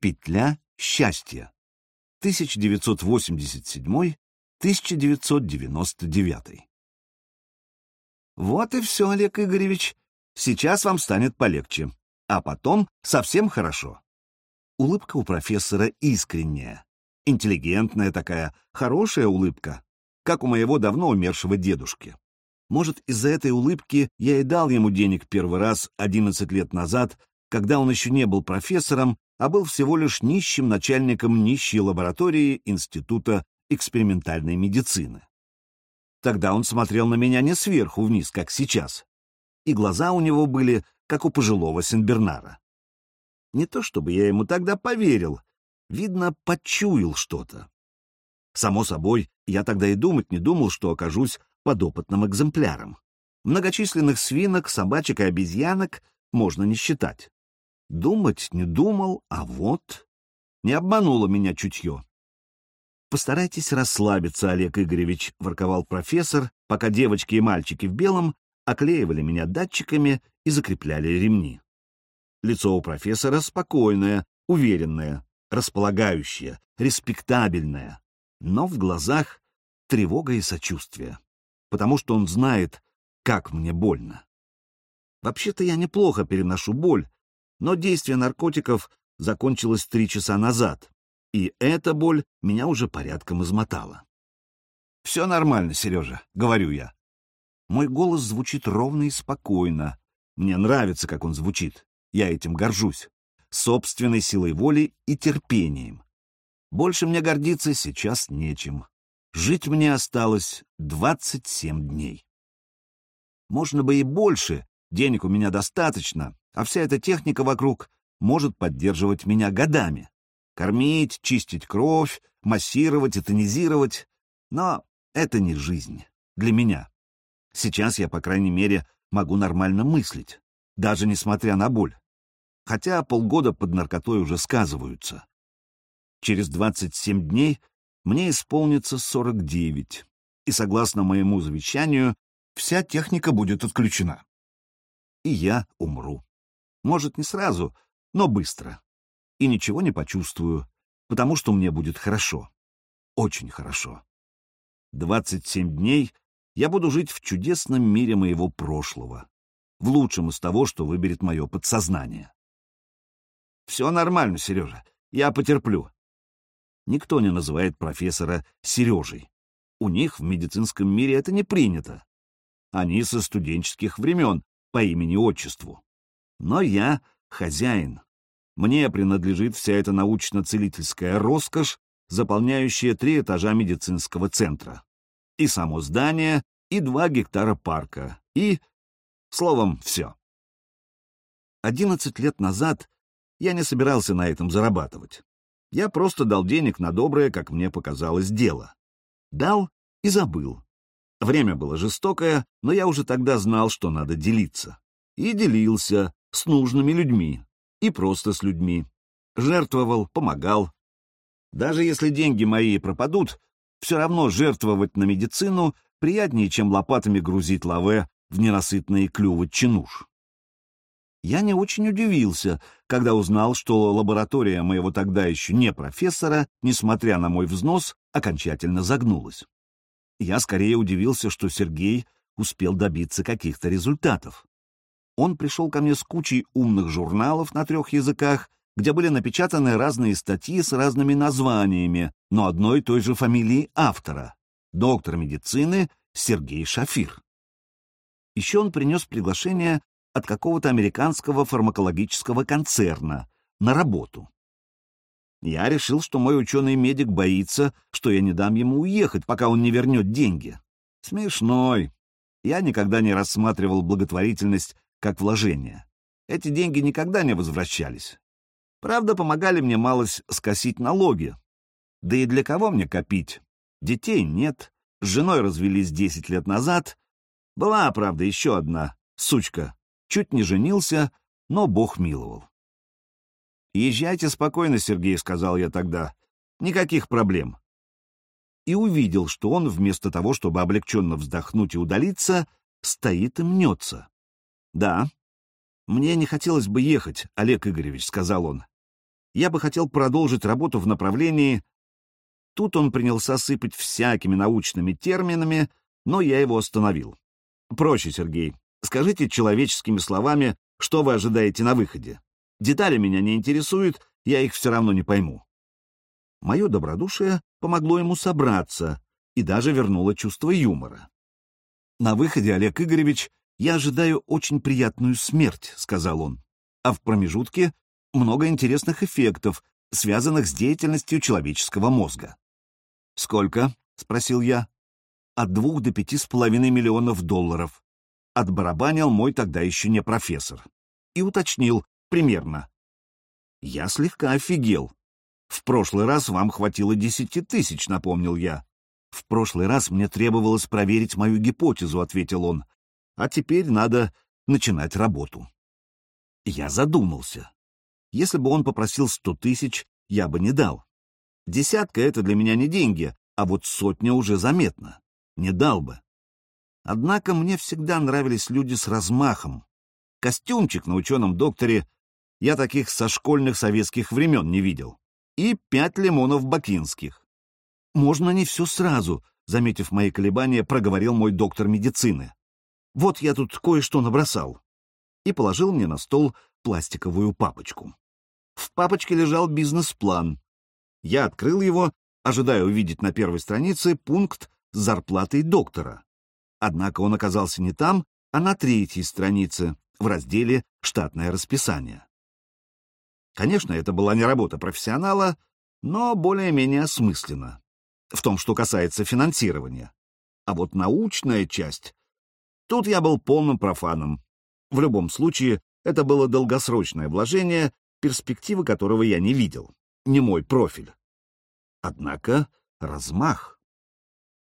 Петля счастья. 1987-1999. Вот и все, Олег Игоревич. Сейчас вам станет полегче, а потом совсем хорошо. Улыбка у профессора искренняя, интеллигентная такая, хорошая улыбка, как у моего давно умершего дедушки. Может, из-за этой улыбки я и дал ему денег первый раз 11 лет назад, когда он еще не был профессором, а был всего лишь нищим начальником нищей лаборатории Института экспериментальной медицины. Тогда он смотрел на меня не сверху вниз, как сейчас, и глаза у него были, как у пожилого Сенбернара. Не то чтобы я ему тогда поверил, видно, почуял что-то. Само собой, я тогда и думать не думал, что окажусь подопытным экземпляром. Многочисленных свинок, собачек и обезьянок можно не считать. Думать не думал, а вот... Не обмануло меня чутье. «Постарайтесь расслабиться, Олег Игоревич», — ворковал профессор, пока девочки и мальчики в белом оклеивали меня датчиками и закрепляли ремни. Лицо у профессора спокойное, уверенное, располагающее, респектабельное, но в глазах тревога и сочувствие, потому что он знает, как мне больно. Вообще-то я неплохо переношу боль, но действие наркотиков закончилось три часа назад, и эта боль меня уже порядком измотала. «Все нормально, Сережа», — говорю я. Мой голос звучит ровно и спокойно. Мне нравится, как он звучит. Я этим горжусь. Собственной силой воли и терпением. Больше мне гордиться сейчас нечем. Жить мне осталось 27 дней. Можно бы и больше, денег у меня достаточно, а вся эта техника вокруг может поддерживать меня годами. Кормить, чистить кровь, массировать и тонизировать. Но это не жизнь. Для меня. Сейчас я, по крайней мере, могу нормально мыслить, даже несмотря на боль. Хотя полгода под наркотой уже сказываются. Через 27 дней мне исполнится 49, и, согласно моему завещанию, вся техника будет отключена. И я умру. Может, не сразу, но быстро. И ничего не почувствую, потому что мне будет хорошо. Очень хорошо. 27 дней я буду жить в чудесном мире моего прошлого, в лучшем из того, что выберет мое подсознание. Все нормально, Сережа, я потерплю. Никто не называет профессора Сережей. У них в медицинском мире это не принято. Они со студенческих времен, по имени-отчеству. Но я хозяин. Мне принадлежит вся эта научно-целительская роскошь, заполняющая три этажа медицинского центра. И само здание, и два гектара парка, и... Словом, все. Одиннадцать лет назад я не собирался на этом зарабатывать. Я просто дал денег на доброе, как мне показалось, дело. Дал и забыл. Время было жестокое, но я уже тогда знал, что надо делиться. И делился, с нужными людьми и просто с людьми. Жертвовал, помогал. Даже если деньги мои пропадут, все равно жертвовать на медицину приятнее, чем лопатами грузить лаве в ненасытные клювы чинуш. Я не очень удивился, когда узнал, что лаборатория моего тогда еще не профессора, несмотря на мой взнос, окончательно загнулась. Я скорее удивился, что Сергей успел добиться каких-то результатов он пришел ко мне с кучей умных журналов на трех языках, где были напечатаны разные статьи с разными названиями, но одной и той же фамилии автора — доктор медицины Сергей Шафир. Еще он принес приглашение от какого-то американского фармакологического концерна на работу. Я решил, что мой ученый-медик боится, что я не дам ему уехать, пока он не вернет деньги. Смешной. Я никогда не рассматривал благотворительность как вложение. Эти деньги никогда не возвращались. Правда, помогали мне малость скосить налоги. Да и для кого мне копить? Детей нет, с женой развелись десять лет назад. Была, правда, еще одна, сучка. Чуть не женился, но Бог миловал. «Езжайте спокойно, Сергей», — сказал я тогда. «Никаких проблем». И увидел, что он, вместо того, чтобы облегченно вздохнуть и удалиться, стоит и мнется. «Да. Мне не хотелось бы ехать, Олег Игоревич», — сказал он. я бы хотел продолжить работу в направлении... Тут он принялся сыпать всякими научными терминами, но я его остановил. Проще, Сергей. Скажите человеческими словами, что вы ожидаете на выходе. Детали меня не интересуют, я их все равно не пойму. Мое добродушие помогло ему собраться и даже вернуло чувство юмора. «На выходе, Олег Игоревич, я ожидаю очень приятную смерть», — сказал он. «А в промежутке много интересных эффектов, связанных с деятельностью человеческого мозга». «Сколько?» — спросил я. «От двух до пяти с половиной миллионов долларов», — отбарабанил мой тогда еще не профессор. И уточнил, примерно. Я слегка офигел. В прошлый раз вам хватило десяти тысяч, напомнил я. В прошлый раз мне требовалось проверить мою гипотезу, ответил он. А теперь надо начинать работу. Я задумался. Если бы он попросил сто тысяч, я бы не дал. Десятка — это для меня не деньги, а вот сотня уже заметно. Не дал бы. Однако мне всегда нравились люди с размахом. Костюмчик на ученом докторе я таких со школьных советских времен не видел и пять лимонов бакинских. «Можно не все сразу», — заметив мои колебания, проговорил мой доктор медицины. «Вот я тут кое-что набросал». И положил мне на стол пластиковую папочку. В папочке лежал бизнес-план. Я открыл его, ожидая увидеть на первой странице пункт с зарплатой доктора. Однако он оказался не там, а на третьей странице, в разделе «Штатное расписание». Конечно, это была не работа профессионала, но более-менее осмысленно. В том, что касается финансирования. А вот научная часть... Тут я был полным профаном. В любом случае, это было долгосрочное вложение, перспективы которого я не видел. Не мой профиль. Однако размах.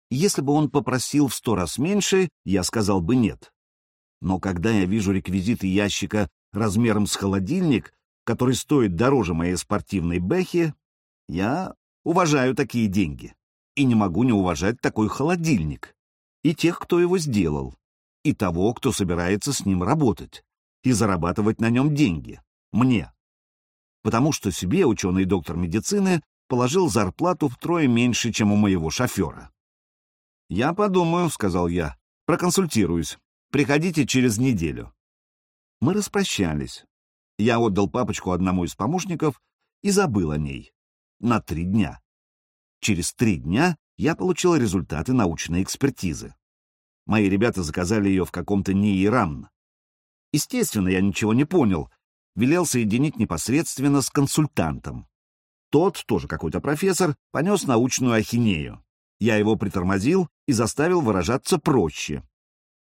Если бы он попросил в сто раз меньше, я сказал бы нет. Но когда я вижу реквизиты ящика размером с холодильник, который стоит дороже моей спортивной бэхи, я уважаю такие деньги и не могу не уважать такой холодильник, и тех, кто его сделал, и того, кто собирается с ним работать и зарабатывать на нем деньги, мне. Потому что себе ученый доктор медицины положил зарплату втрое меньше, чем у моего шофера. «Я подумаю», — сказал я, — «проконсультируюсь. Приходите через неделю». Мы распрощались. Я отдал папочку одному из помощников и забыл о ней. На три дня. Через три дня я получил результаты научной экспертизы. Мои ребята заказали ее в каком-то НИИРАН. Естественно, я ничего не понял. Велел соединить непосредственно с консультантом. Тот, тоже какой-то профессор, понес научную ахинею. Я его притормозил и заставил выражаться проще.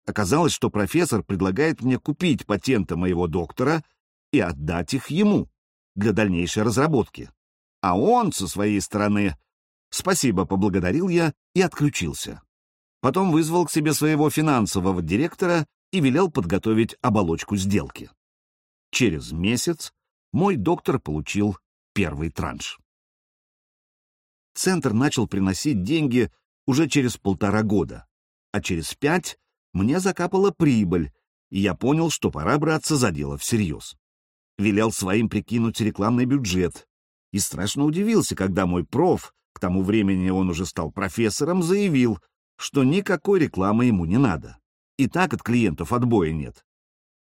Оказалось, что профессор предлагает мне купить патенты моего доктора и отдать их ему для дальнейшей разработки. А он, со своей стороны, спасибо поблагодарил я и отключился. Потом вызвал к себе своего финансового директора и велел подготовить оболочку сделки. Через месяц мой доктор получил первый транш. Центр начал приносить деньги уже через полтора года, а через пять мне закапала прибыль, и я понял, что пора браться за дело всерьез велел своим прикинуть рекламный бюджет. И страшно удивился, когда мой проф, к тому времени он уже стал профессором, заявил, что никакой рекламы ему не надо. И так от клиентов отбоя нет.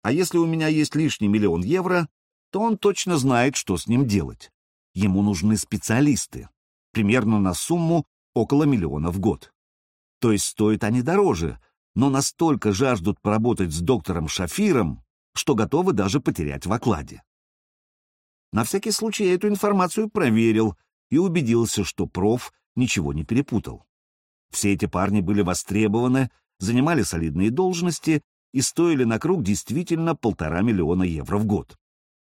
А если у меня есть лишний миллион евро, то он точно знает, что с ним делать. Ему нужны специалисты, примерно на сумму около миллиона в год. То есть стоят они дороже, но настолько жаждут поработать с доктором Шафиром, что готовы даже потерять в окладе. На всякий случай я эту информацию проверил и убедился, что проф ничего не перепутал. Все эти парни были востребованы, занимали солидные должности и стоили на круг действительно полтора миллиона евро в год.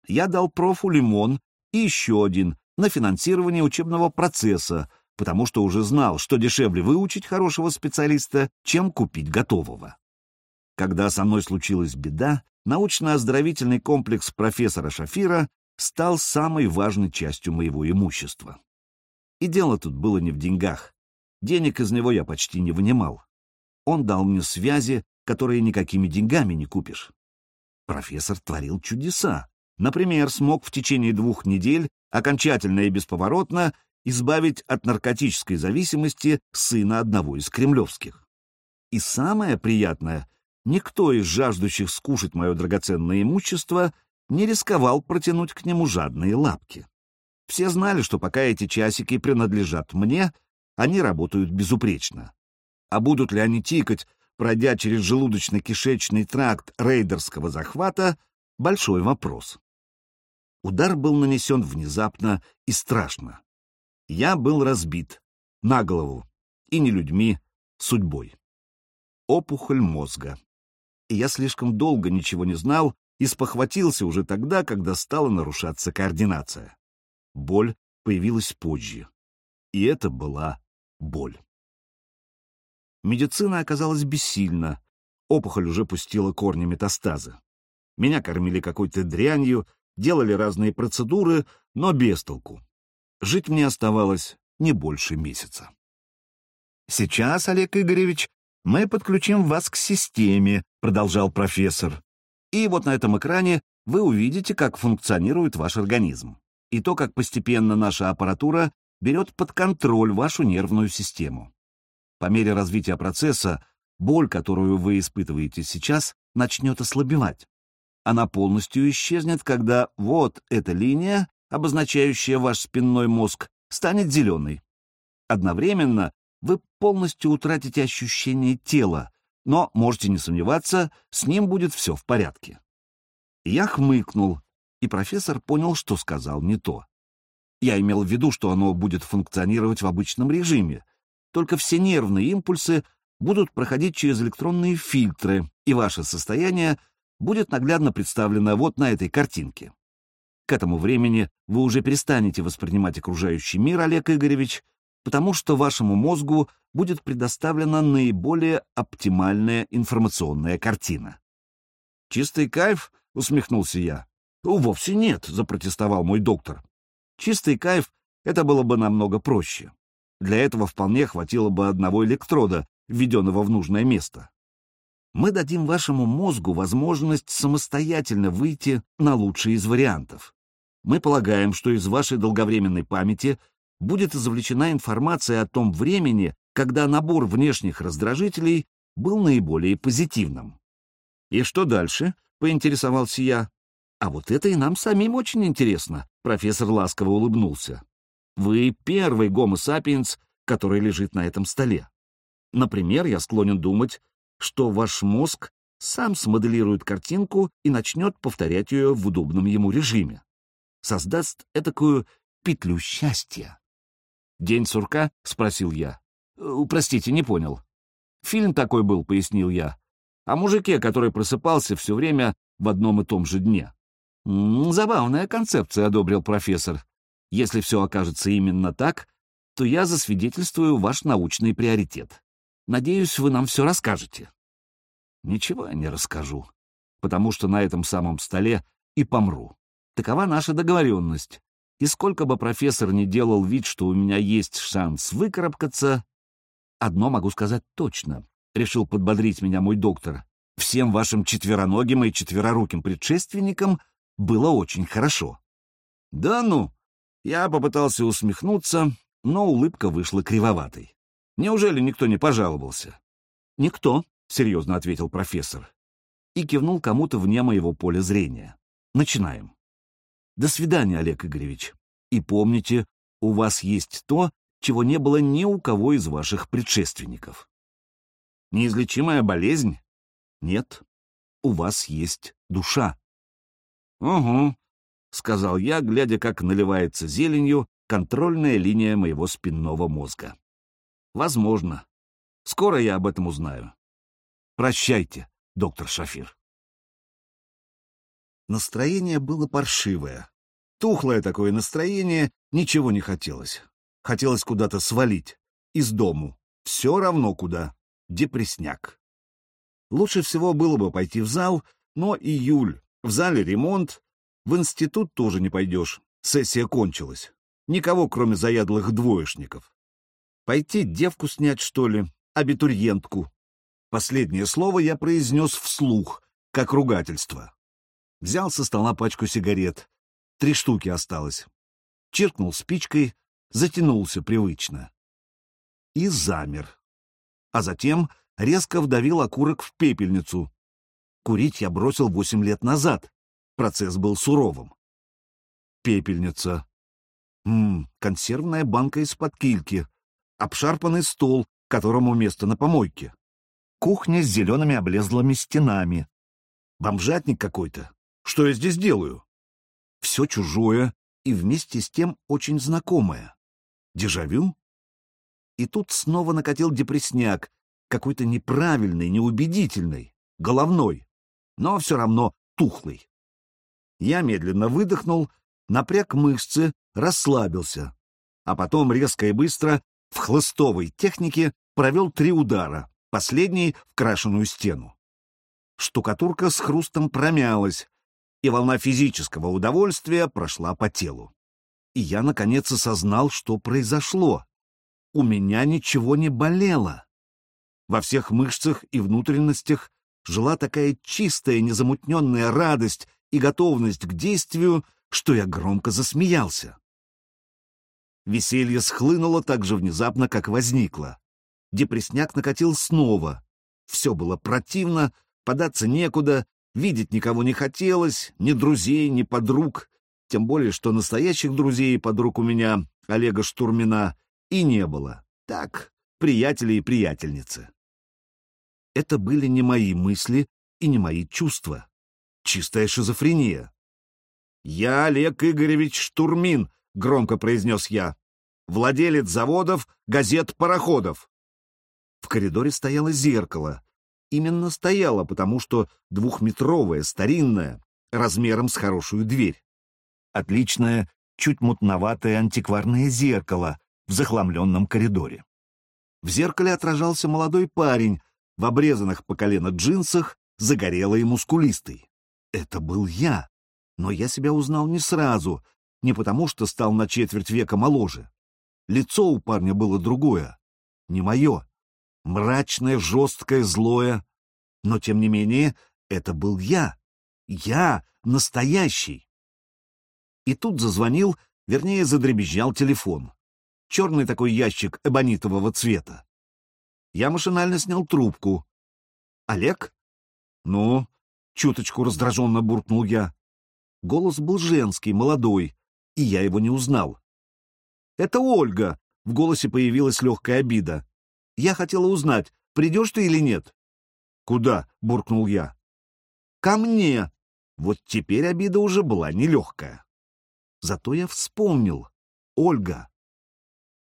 Я дал профу лимон и еще один на финансирование учебного процесса, потому что уже знал, что дешевле выучить хорошего специалиста, чем купить готового. Когда со мной случилась беда, научно-оздоровительный комплекс профессора Шафира стал самой важной частью моего имущества. И дело тут было не в деньгах. Денег из него я почти не вынимал. Он дал мне связи, которые никакими деньгами не купишь. Профессор творил чудеса. Например, смог в течение двух недель окончательно и бесповоротно избавить от наркотической зависимости сына одного из кремлевских. И самое приятное, никто из жаждущих скушать мое драгоценное имущество не рисковал протянуть к нему жадные лапки. Все знали, что пока эти часики принадлежат мне, они работают безупречно. А будут ли они тикать, пройдя через желудочно-кишечный тракт рейдерского захвата, большой вопрос. Удар был нанесен внезапно и страшно. Я был разбит на голову, и не людьми, судьбой. Опухоль мозга. И я слишком долго ничего не знал и спохватился уже тогда, когда стала нарушаться координация. Боль появилась позже. И это была боль. Медицина оказалась бессильна. Опухоль уже пустила корни метастаза. Меня кормили какой-то дрянью, делали разные процедуры, но без толку. Жить мне оставалось не больше месяца. «Сейчас, Олег Игоревич, мы подключим вас к системе», — продолжал профессор. «И вот на этом экране вы увидите, как функционирует ваш организм, и то, как постепенно наша аппаратура берет под контроль вашу нервную систему. По мере развития процесса боль, которую вы испытываете сейчас, начнет ослабевать. Она полностью исчезнет, когда вот эта линия, обозначающая ваш спинной мозг, станет зеленой. Одновременно вы полностью утратите ощущение тела, но можете не сомневаться, с ним будет все в порядке. Я хмыкнул, и профессор понял, что сказал не то. Я имел в виду, что оно будет функционировать в обычном режиме, только все нервные импульсы будут проходить через электронные фильтры, и ваше состояние будет наглядно представлено вот на этой картинке. К этому времени вы уже перестанете воспринимать окружающий мир, Олег Игоревич, потому что вашему мозгу будет предоставлена наиболее оптимальная информационная картина. «Чистый кайф?» — усмехнулся я. «Вовсе нет», — запротестовал мой доктор. «Чистый кайф — это было бы намного проще. Для этого вполне хватило бы одного электрода, введенного в нужное место. Мы дадим вашему мозгу возможность самостоятельно выйти на лучший из вариантов. Мы полагаем, что из вашей долговременной памяти будет извлечена информация о том времени, когда набор внешних раздражителей был наиболее позитивным. «И что дальше?» — поинтересовался я. «А вот это и нам самим очень интересно», — профессор ласково улыбнулся. Вы первый гомо сапиенс, который лежит на этом столе. Например, я склонен думать, что ваш мозг сам смоделирует картинку и начнет повторять ее в удобном ему режиме. Создаст этакую петлю счастья. «День сурка?» — спросил я. «Э, «Простите, не понял». «Фильм такой был», — пояснил я. «О мужике, который просыпался все время в одном и том же дне». «Забавная концепция», — одобрил профессор. Если все окажется именно так, то я засвидетельствую ваш научный приоритет. Надеюсь, вы нам все расскажете. Ничего я не расскажу, потому что на этом самом столе и помру. Такова наша договоренность. И сколько бы профессор ни делал вид, что у меня есть шанс выкарабкаться, одно могу сказать точно, — решил подбодрить меня мой доктор. Всем вашим четвероногим и четвероруким предшественникам было очень хорошо. — Да ну, я попытался усмехнуться, но улыбка вышла кривоватой. Неужели никто не пожаловался? «Никто», — серьезно ответил профессор. И кивнул кому-то вне моего поля зрения. «Начинаем. До свидания, Олег Игоревич. И помните, у вас есть то, чего не было ни у кого из ваших предшественников. Неизлечимая болезнь? Нет. У вас есть душа. Угу, — сказал я, глядя, как наливается зеленью контрольная линия моего спинного мозга. «Возможно. Скоро я об этом узнаю. Прощайте, доктор Шафир». Настроение было паршивое. Тухлое такое настроение, ничего не хотелось. Хотелось куда-то свалить. Из дому. Все равно куда. Депресняк. Лучше всего было бы пойти в зал, но июль. В зале ремонт, в институт тоже не пойдешь. Сессия кончилась. Никого, кроме заядлых двоечников. Пойти девку снять, что ли? Абитуриентку. Последнее слово я произнес вслух, как ругательство. Взял со стола пачку сигарет. Три штуки осталось. чиркнул спичкой, затянулся привычно. И замер. А затем резко вдавил окурок в пепельницу. Курить я бросил восемь лет назад. Процесс был суровым. Пепельница. Ммм, консервная банка из-под кильки. Обшарпанный стол, которому место на помойке. Кухня с зелеными облезлыми стенами. Бомжатник какой-то. Что я здесь делаю? Все чужое и вместе с тем очень знакомое. Дежавю? И тут снова накатил депресняк, какой-то неправильный, неубедительный, головной, но все равно тухлый. Я медленно выдохнул, напряг мышцы, расслабился, а потом резко и быстро в хлыстовой технике провел три удара, последний в крашеную стену. Штукатурка с хрустом промялась, и волна физического удовольствия прошла по телу. И я, наконец, осознал, что произошло. У меня ничего не болело. Во всех мышцах и внутренностях жила такая чистая, незамутненная радость и готовность к действию, что я громко засмеялся. Веселье схлынуло так же внезапно, как возникло. Депресняк накатил снова. Все было противно, податься некуда, видеть никого не хотелось, ни друзей, ни подруг, тем более, что настоящих друзей и подруг у меня, Олега Штурмина, и не было. Так, приятели и приятельницы. Это были не мои мысли и не мои чувства. Чистая шизофрения. «Я Олег Игоревич Штурмин», — громко произнес я. «Владелец заводов, газет, пароходов». В коридоре стояло зеркало. Именно стояло, потому что двухметровое, старинное, размером с хорошую дверь. Отличное, чуть мутноватое антикварное зеркало в захламленном коридоре. В зеркале отражался молодой парень в обрезанных по колено джинсах, загорелый и мускулистый. Это был я, но я себя узнал не сразу, не потому что стал на четверть века моложе. Лицо у парня было другое, не мое, мрачное, жесткое, злое, но тем не менее это был я, я, настоящий. И тут зазвонил, вернее, задребезжал телефон. Черный такой ящик эбонитового цвета. Я машинально снял трубку. «Олег?» «Ну?» — чуточку раздраженно буркнул я. Голос был женский, молодой, и я его не узнал. «Это Ольга!» — в голосе появилась легкая обида. «Я хотела узнать, придешь ты или нет?» «Куда?» — буркнул я. «Ко мне!» Вот теперь обида уже была нелегкая. Зато я вспомнил. Ольга.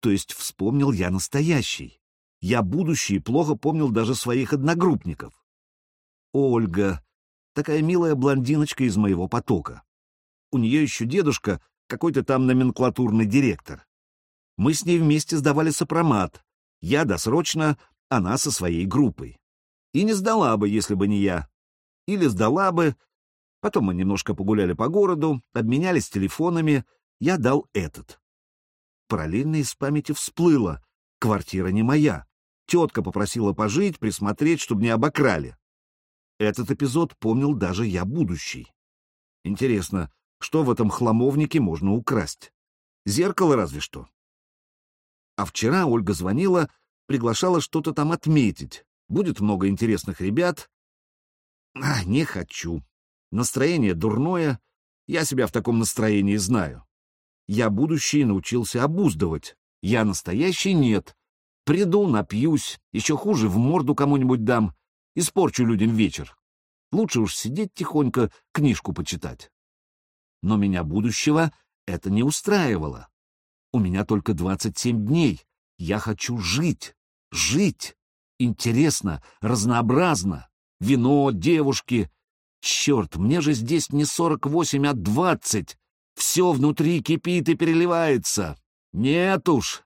То есть вспомнил я настоящий. Я будущий плохо помнил даже своих одногруппников. Ольга, такая милая блондиночка из моего потока. У нее еще дедушка, какой-то там номенклатурный директор. Мы с ней вместе сдавали сопромат. Я досрочно, она со своей группой. И не сдала бы, если бы не я. Или сдала бы. Потом мы немножко погуляли по городу, обменялись телефонами. Я дал этот. Параллельно из памяти всплыло. Квартира не моя. Тетка попросила пожить, присмотреть, чтобы не обокрали. Этот эпизод помнил даже я будущий. Интересно, что в этом хламовнике можно украсть? Зеркало разве что. А вчера Ольга звонила, приглашала что-то там отметить. Будет много интересных ребят. А, не хочу. Настроение дурное. Я себя в таком настроении знаю. Я будущий научился обуздывать. Я настоящий нет. Приду, напьюсь, еще хуже в морду кому-нибудь дам, испорчу людям вечер. Лучше уж сидеть тихонько, книжку почитать. Но меня будущего это не устраивало. У меня только 27 дней. Я хочу жить, жить. Интересно, разнообразно. Вино, девушки. Черт, мне же здесь не 48, а 20. Все внутри кипит и переливается. Нет уж,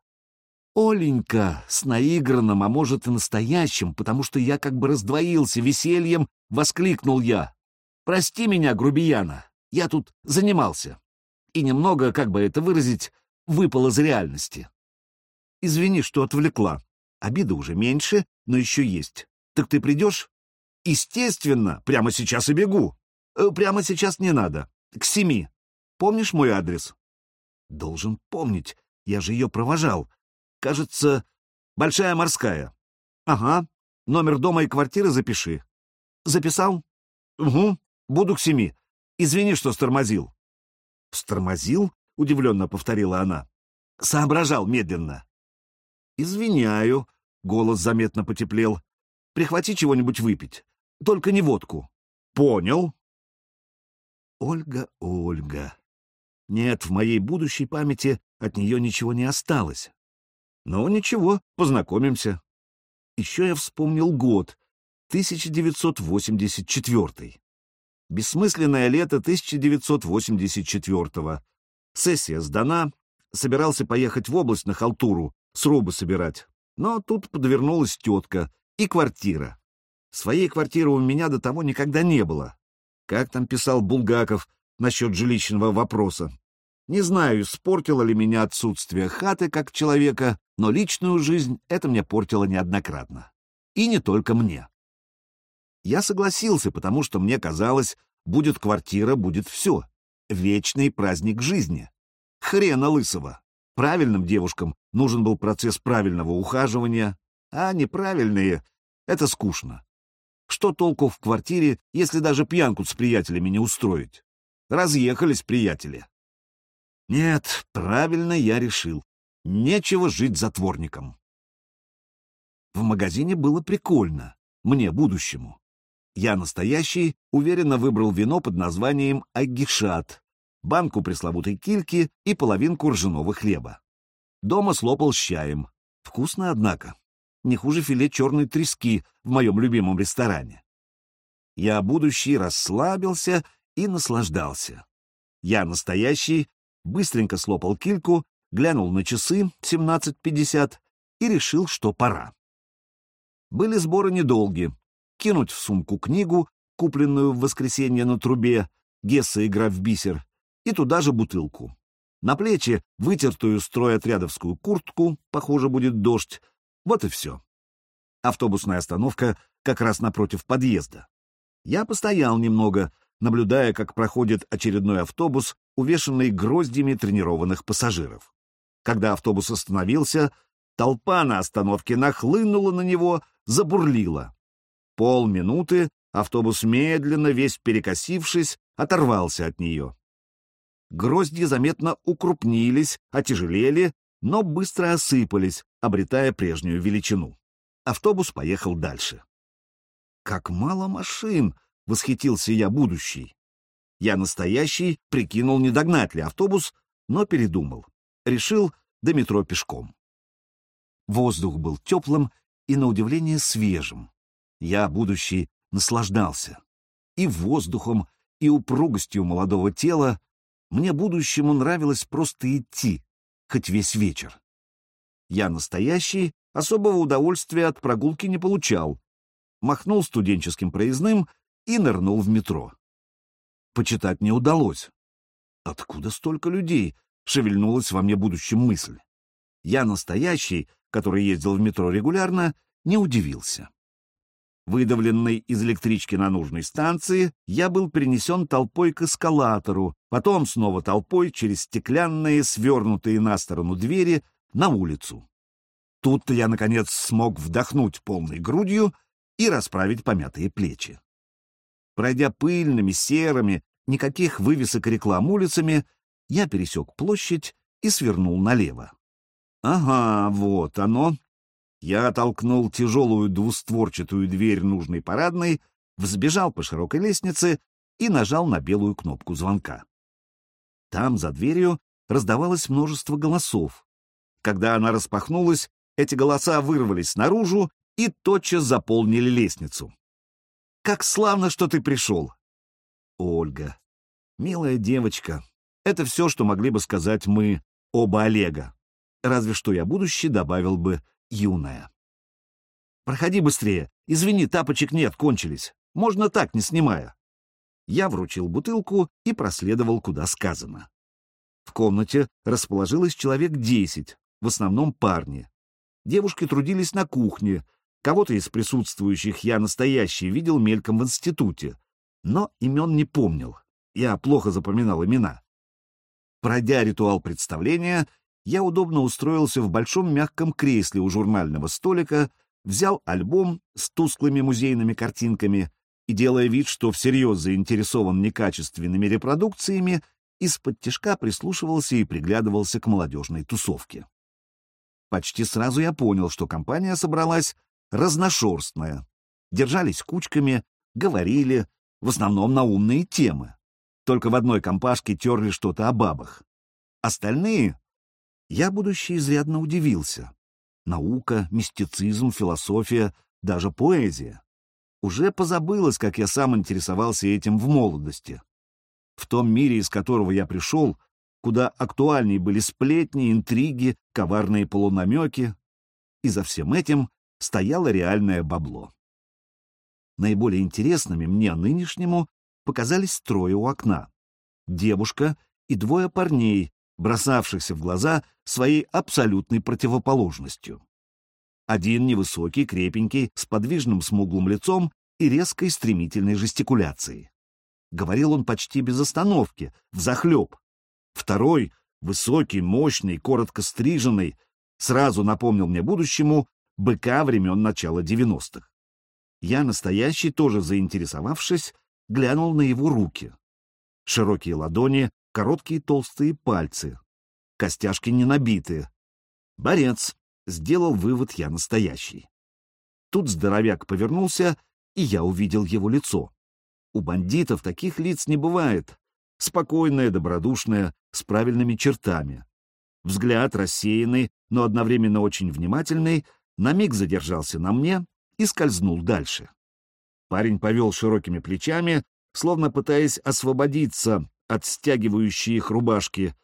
Оленька, с наигранным, а может и настоящим, потому что я как бы раздвоился весельем, воскликнул я. «Прости меня, грубияна, я тут занимался». И немного, как бы это выразить, выпал из реальности. Извини, что отвлекла. Обида уже меньше, но еще есть. Так ты придешь? Естественно, прямо сейчас и бегу. Э, прямо сейчас не надо. К семи. Помнишь мой адрес? Должен помнить, я же ее провожал. Кажется, Большая морская. Ага. Номер дома и квартиры запиши. Записал? Угу. Буду к семи. Извини, что стормозил. Стормозил? Удивленно повторила она. Соображал медленно. Извиняю. Голос заметно потеплел. Прихвати чего-нибудь выпить. Только не водку. Понял. Ольга, Ольга. Нет, в моей будущей памяти от нее ничего не осталось. Но ничего, познакомимся. Еще я вспомнил год, 1984. Бессмысленное лето 1984-го. Сессия сдана, собирался поехать в область на халтуру, срубы собирать. Но тут подвернулась тетка и квартира. Своей квартиры у меня до того никогда не было. Как там писал Булгаков насчет жилищного вопроса? Не знаю, испортило ли меня отсутствие хаты как человека, но личную жизнь это мне портило неоднократно. И не только мне. Я согласился, потому что мне казалось, будет квартира, будет все. Вечный праздник жизни. Хрена лысого. Правильным девушкам нужен был процесс правильного ухаживания, а неправильные — это скучно. Что толку в квартире, если даже пьянку с приятелями не устроить? Разъехались приятели. Нет, правильно я решил. Нечего жить затворником. В магазине было прикольно. Мне, будущему. Я настоящий, уверенно выбрал вино под названием «Агишат», банку пресловутой кильки и половинку ржаного хлеба. Дома слопал с чаем. Вкусно, однако. Не хуже филе черной трески в моем любимом ресторане. Я, будущий, расслабился и наслаждался. Я, настоящий, быстренько слопал кильку, глянул на часы 17.50 и решил, что пора. Были сборы недолги. Кинуть в сумку книгу, купленную в воскресенье на трубе, Гесса игра в бисер, и туда же бутылку. На плечи вытертую стройотрядовскую куртку, похоже, будет дождь. Вот и все. Автобусная остановка как раз напротив подъезда. Я постоял немного, наблюдая, как проходит очередной автобус, увешанный гроздями тренированных пассажиров. Когда автобус остановился, толпа на остановке нахлынула на него, забурлила. Полминуты автобус медленно, весь перекосившись, оторвался от нее. Грозди заметно укрупнились, отяжелели, но быстро осыпались, обретая прежнюю величину. Автобус поехал дальше. «Как мало машин!» — восхитился я будущий. Я настоящий, прикинул, не догнать ли автобус, но передумал. Решил до метро пешком. Воздух был теплым и, на удивление, свежим. Я, будущий, наслаждался. И воздухом, и упругостью молодого тела. Мне, будущему, нравилось просто идти, хоть весь вечер. Я, настоящий, особого удовольствия от прогулки не получал. Махнул студенческим проездным и нырнул в метро. Почитать не удалось. Откуда столько людей? Шевельнулась во мне будущем мысль. Я настоящий, который ездил в метро регулярно, не удивился. Выдавленный из электрички на нужной станции, я был перенесен толпой к эскалатору, потом снова толпой через стеклянные, свернутые на сторону двери, на улицу. Тут я, наконец, смог вдохнуть полной грудью и расправить помятые плечи. Пройдя пыльными, серыми, никаких вывесок реклам улицами, я пересек площадь и свернул налево. Ага, вот оно. Я толкнул тяжелую двустворчатую дверь нужной парадной, взбежал по широкой лестнице и нажал на белую кнопку звонка. Там, за дверью, раздавалось множество голосов. Когда она распахнулась, эти голоса вырвались наружу и тотчас заполнили лестницу. Как славно, что ты пришел!» «Ольга, милая девочка, это все, что могли бы сказать мы, оба Олега. Разве что я будущий добавил бы юная. «Проходи быстрее. Извини, тапочек нет, кончились. Можно так, не снимая». Я вручил бутылку и проследовал, куда сказано. В комнате расположилось человек десять, в основном парни. Девушки трудились на кухне, Кого-то из присутствующих я настоящий видел мельком в институте, но имен не помнил. Я плохо запоминал имена. Пройдя ритуал представления, я удобно устроился в большом мягком кресле у журнального столика, взял альбом с тусклыми музейными картинками и, делая вид, что всерьез заинтересован некачественными репродукциями, из-под тишка прислушивался и приглядывался к молодежной тусовке. Почти сразу я понял, что компания собралась разношерстная. Держались кучками, говорили, в основном на умные темы. Только в одной компашке терли что-то о бабах. Остальные... Я, будущий, изрядно удивился. Наука, мистицизм, философия, даже поэзия. Уже позабылось, как я сам интересовался этим в молодости. В том мире, из которого я пришел, куда актуальнее были сплетни, интриги, коварные полунамеки, и за всем этим стояло реальное бабло. Наиболее интересными мне нынешнему показались трое у окна. Девушка и двое парней, бросавшихся в глаза своей абсолютной противоположностью. Один невысокий, крепенький, с подвижным смуглым лицом и резкой стремительной жестикуляцией. Говорил он почти без остановки, взахлеб. Второй, высокий, мощный, коротко стриженный, сразу напомнил мне будущему быка времен начала девяностых. Я, настоящий, тоже заинтересовавшись, глянул на его руки. Широкие ладони, короткие толстые пальцы. Костяшки не набиты. Борец. Сделал вывод я настоящий. Тут здоровяк повернулся, и я увидел его лицо. У бандитов таких лиц не бывает. Спокойное, добродушное, с правильными чертами. Взгляд рассеянный, но одновременно очень внимательный, на миг задержался на мне и скользнул дальше. Парень повел широкими плечами, словно пытаясь освободиться от стягивающей их рубашки,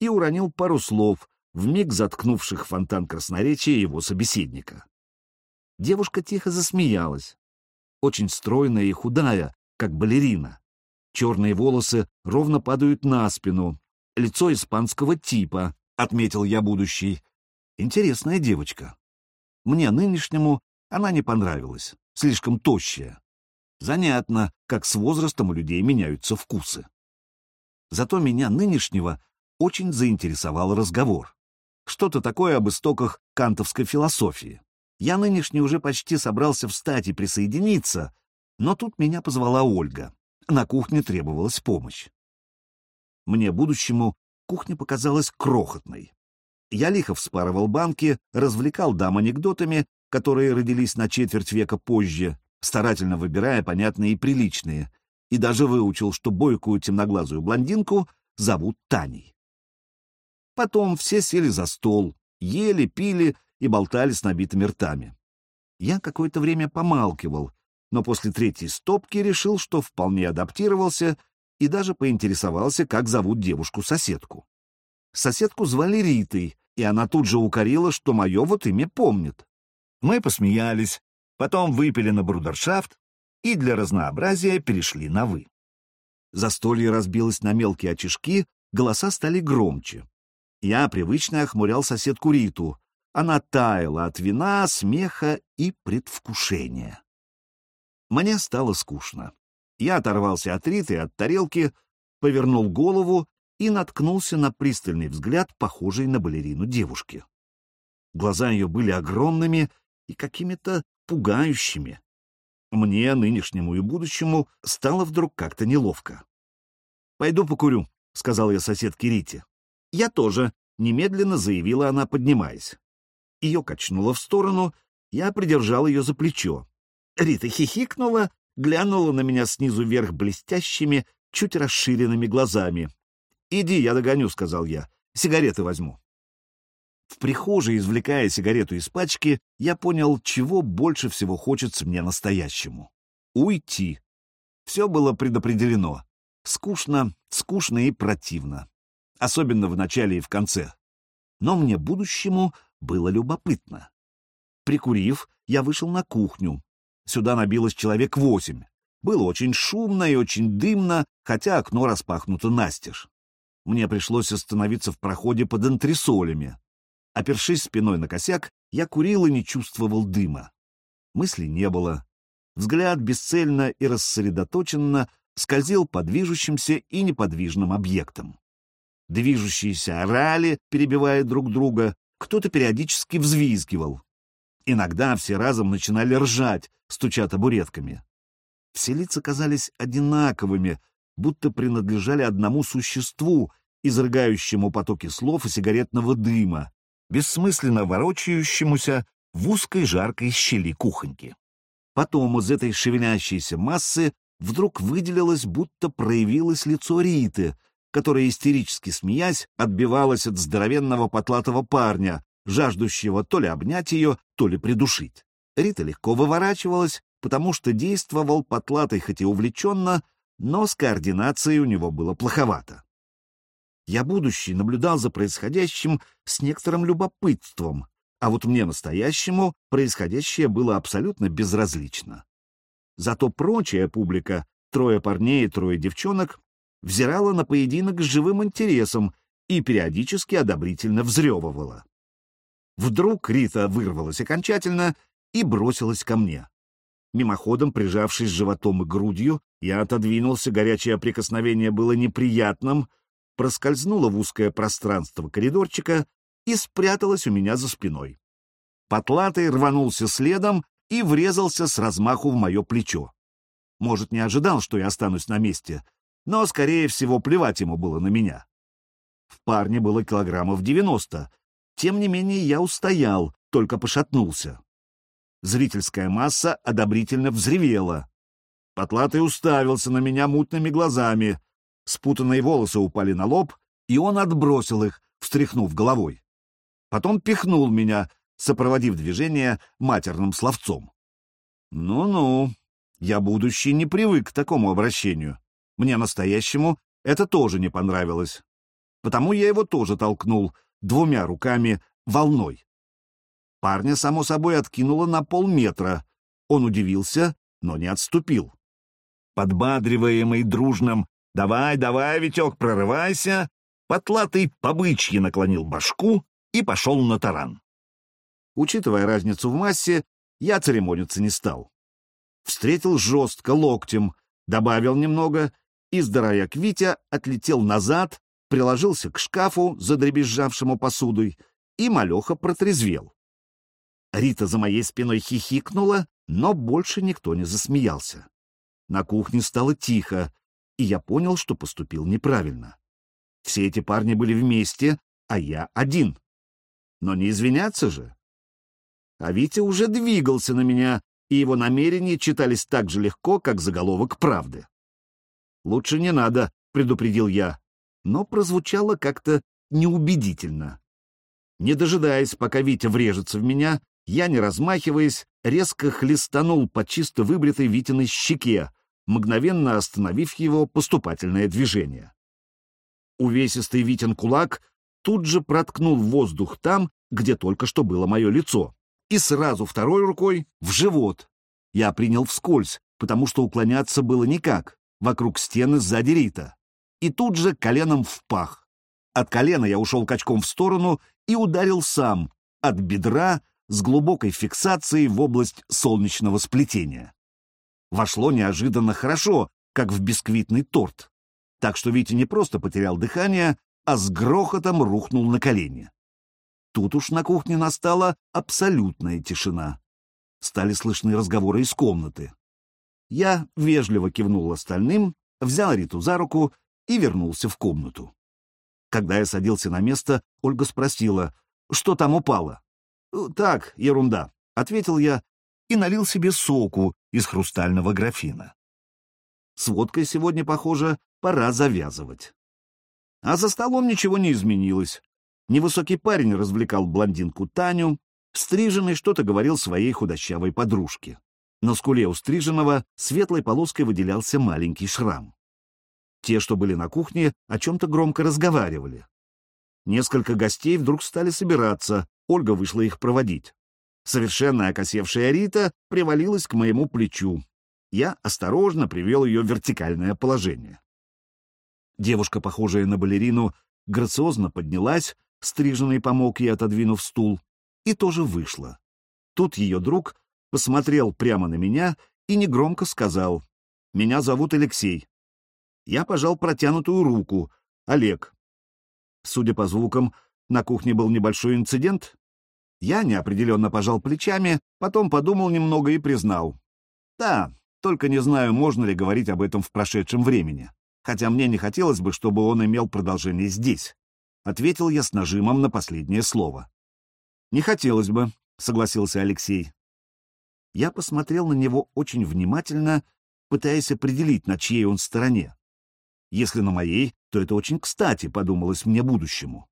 и уронил пару слов, вмиг заткнувших фонтан красноречия его собеседника. Девушка тихо засмеялась. Очень стройная и худая, как балерина. Черные волосы ровно падают на спину. Лицо испанского типа, отметил я будущий. Интересная девочка. Мне нынешнему она не понравилась, слишком тощая. Занятно, как с возрастом у людей меняются вкусы. Зато меня нынешнего очень заинтересовал разговор. Что-то такое об истоках кантовской философии. Я нынешний уже почти собрался встать и присоединиться, но тут меня позвала Ольга. На кухне требовалась помощь. Мне, будущему, кухня показалась крохотной. Я лихо вспарывал банки, развлекал дам анекдотами, которые родились на четверть века позже, старательно выбирая понятные и приличные, и даже выучил, что бойкую темноглазую блондинку зовут Таней. Потом все сели за стол, ели, пили и болтали с набитыми ртами. Я какое-то время помалкивал, но после третьей стопки решил, что вполне адаптировался и даже поинтересовался, как зовут девушку-соседку. Соседку звали Ритой, и она тут же укорила, что мое вот имя помнит. Мы посмеялись, потом выпили на брудершафт и для разнообразия перешли на «вы». Застолье разбилось на мелкие очишки, голоса стали громче. Я привычно охмурял соседку Риту. Она таяла от вина, смеха и предвкушения. Мне стало скучно. Я оторвался от Риты, от тарелки, повернул голову и наткнулся на пристальный взгляд, похожий на балерину девушки. Глаза ее были огромными и какими-то пугающими. Мне, нынешнему и будущему, стало вдруг как-то неловко. «Пойду покурю», — сказал я соседке Рите. «Я тоже», — немедленно заявила она, поднимаясь. Ее качнуло в сторону, я придержал ее за плечо. Рита хихикнула, глянула на меня снизу вверх блестящими, чуть расширенными глазами. «Иди, я догоню», — сказал я. «Сигареты возьму». В прихожей, извлекая сигарету из пачки, я понял, чего больше всего хочется мне настоящему. Уйти. Все было предопределено. Скучно, скучно и противно. Особенно в начале и в конце. Но мне будущему было любопытно. Прикурив, я вышел на кухню, Сюда набилось человек восемь. Было очень шумно и очень дымно, хотя окно распахнуто настежь. Мне пришлось остановиться в проходе под антресолями. Опершись спиной на косяк, я курил и не чувствовал дыма. Мыслей не было. Взгляд бесцельно и рассредоточенно скользил по движущимся и неподвижным объектам. движущиеся орали, перебивая друг друга, кто-то периодически взвизгивал. Иногда все разом начинали ржать, стуча табуретками. Все лица казались одинаковыми, будто принадлежали одному существу, изрыгающему потоки слов и сигаретного дыма, бессмысленно ворочающемуся в узкой жаркой щели кухоньки. Потом из этой шевелящейся массы вдруг выделилось, будто проявилось лицо Риты, которая, истерически смеясь, отбивалась от здоровенного потлатого парня, жаждущего то ли обнять ее, то ли придушить. Рита легко выворачивалась, потому что действовал потлатый хоть и увлеченно, но с координацией у него было плоховато. Я, будущий, наблюдал за происходящим с некоторым любопытством, а вот мне настоящему происходящее было абсолютно безразлично. Зато прочая публика, трое парней и трое девчонок, взирала на поединок с живым интересом и периодически одобрительно взрёвывала. Вдруг Рита вырвалась окончательно и бросилась ко мне. Мимоходом, прижавшись животом и грудью, я отодвинулся, горячее прикосновение было неприятным, проскользнула в узкое пространство коридорчика и спряталась у меня за спиной. Потлатый рванулся следом и врезался с размаху в мое плечо. Может, не ожидал, что я останусь на месте, но, скорее всего, плевать ему было на меня. В парне было килограммов девяносто. Тем не менее, я устоял, только пошатнулся. Зрительская масса одобрительно взревела. Потлатый уставился на меня мутными глазами. Спутанные волосы упали на лоб, и он отбросил их, встряхнув головой. Потом пихнул меня, сопроводив движение матерным словцом. «Ну-ну, я будущий не привык к такому обращению. Мне настоящему это тоже не понравилось. Потому я его тоже толкнул двумя руками волной. Парня, само собой, откинуло на полметра. Он удивился, но не отступил. Подбадриваемый дружным «Давай, давай, Витек, прорывайся!» Потлатый побычьи наклонил башку и пошел на таран. Учитывая разницу в массе, я церемониться не стал. Встретил жестко локтем, добавил немного и здоровяк Витя отлетел назад, приложился к шкафу, задребезжавшему посудой, и малеха протрезвел. Рита за моей спиной хихикнула, но больше никто не засмеялся. На кухне стало тихо, и я понял, что поступил неправильно. Все эти парни были вместе, а я один. Но не извиняться же. А Витя уже двигался на меня, и его намерения читались так же легко, как заголовок правды. «Лучше не надо», — предупредил я, но прозвучало как-то неубедительно. Не дожидаясь, пока Витя врежется в меня, я, не размахиваясь, резко хлестанул по чисто выбритой Витиной щеке, мгновенно остановив его поступательное движение. Увесистый Витин кулак тут же проткнул воздух там, где только что было мое лицо, и сразу второй рукой в живот. Я принял вскользь, потому что уклоняться было никак вокруг стены сзади Рита. И тут же коленом в пах. От колена я ушел качком в сторону и ударил сам, от бедра с глубокой фиксацией в область солнечного сплетения. Вошло неожиданно хорошо, как в бисквитный торт. Так что Витя не просто потерял дыхание, а с грохотом рухнул на колени. Тут уж на кухне настала абсолютная тишина. Стали слышны разговоры из комнаты. Я вежливо кивнул остальным, взял Риту за руку и вернулся в комнату. Когда я садился на место, Ольга спросила, что там упало. «Э, «Так, ерунда», — ответил я и налил себе соку из хрустального графина. С водкой сегодня, похоже, пора завязывать. А за столом ничего не изменилось. Невысокий парень развлекал блондинку Таню, стриженный что-то говорил своей худощавой подружке. На скуле у стриженного светлой полоской выделялся маленький шрам. Те, что были на кухне, о чем-то громко разговаривали. Несколько гостей вдруг стали собираться, Ольга вышла их проводить. Совершенно окосевшая Рита привалилась к моему плечу. Я осторожно привел ее в вертикальное положение. Девушка, похожая на балерину, грациозно поднялась, стриженный помог ей, отодвинув стул, и тоже вышла. Тут ее друг посмотрел прямо на меня и негромко сказал «Меня зовут Алексей». Я пожал протянутую руку «Олег». Судя по звукам, на кухне был небольшой инцидент. Я неопределенно пожал плечами, потом подумал немного и признал. Да, только не знаю, можно ли говорить об этом в прошедшем времени. Хотя мне не хотелось бы, чтобы он имел продолжение здесь. Ответил я с нажимом на последнее слово. Не хотелось бы, согласился Алексей. Я посмотрел на него очень внимательно, пытаясь определить, на чьей он стороне. Если на моей, то это очень кстати, подумалось мне будущему.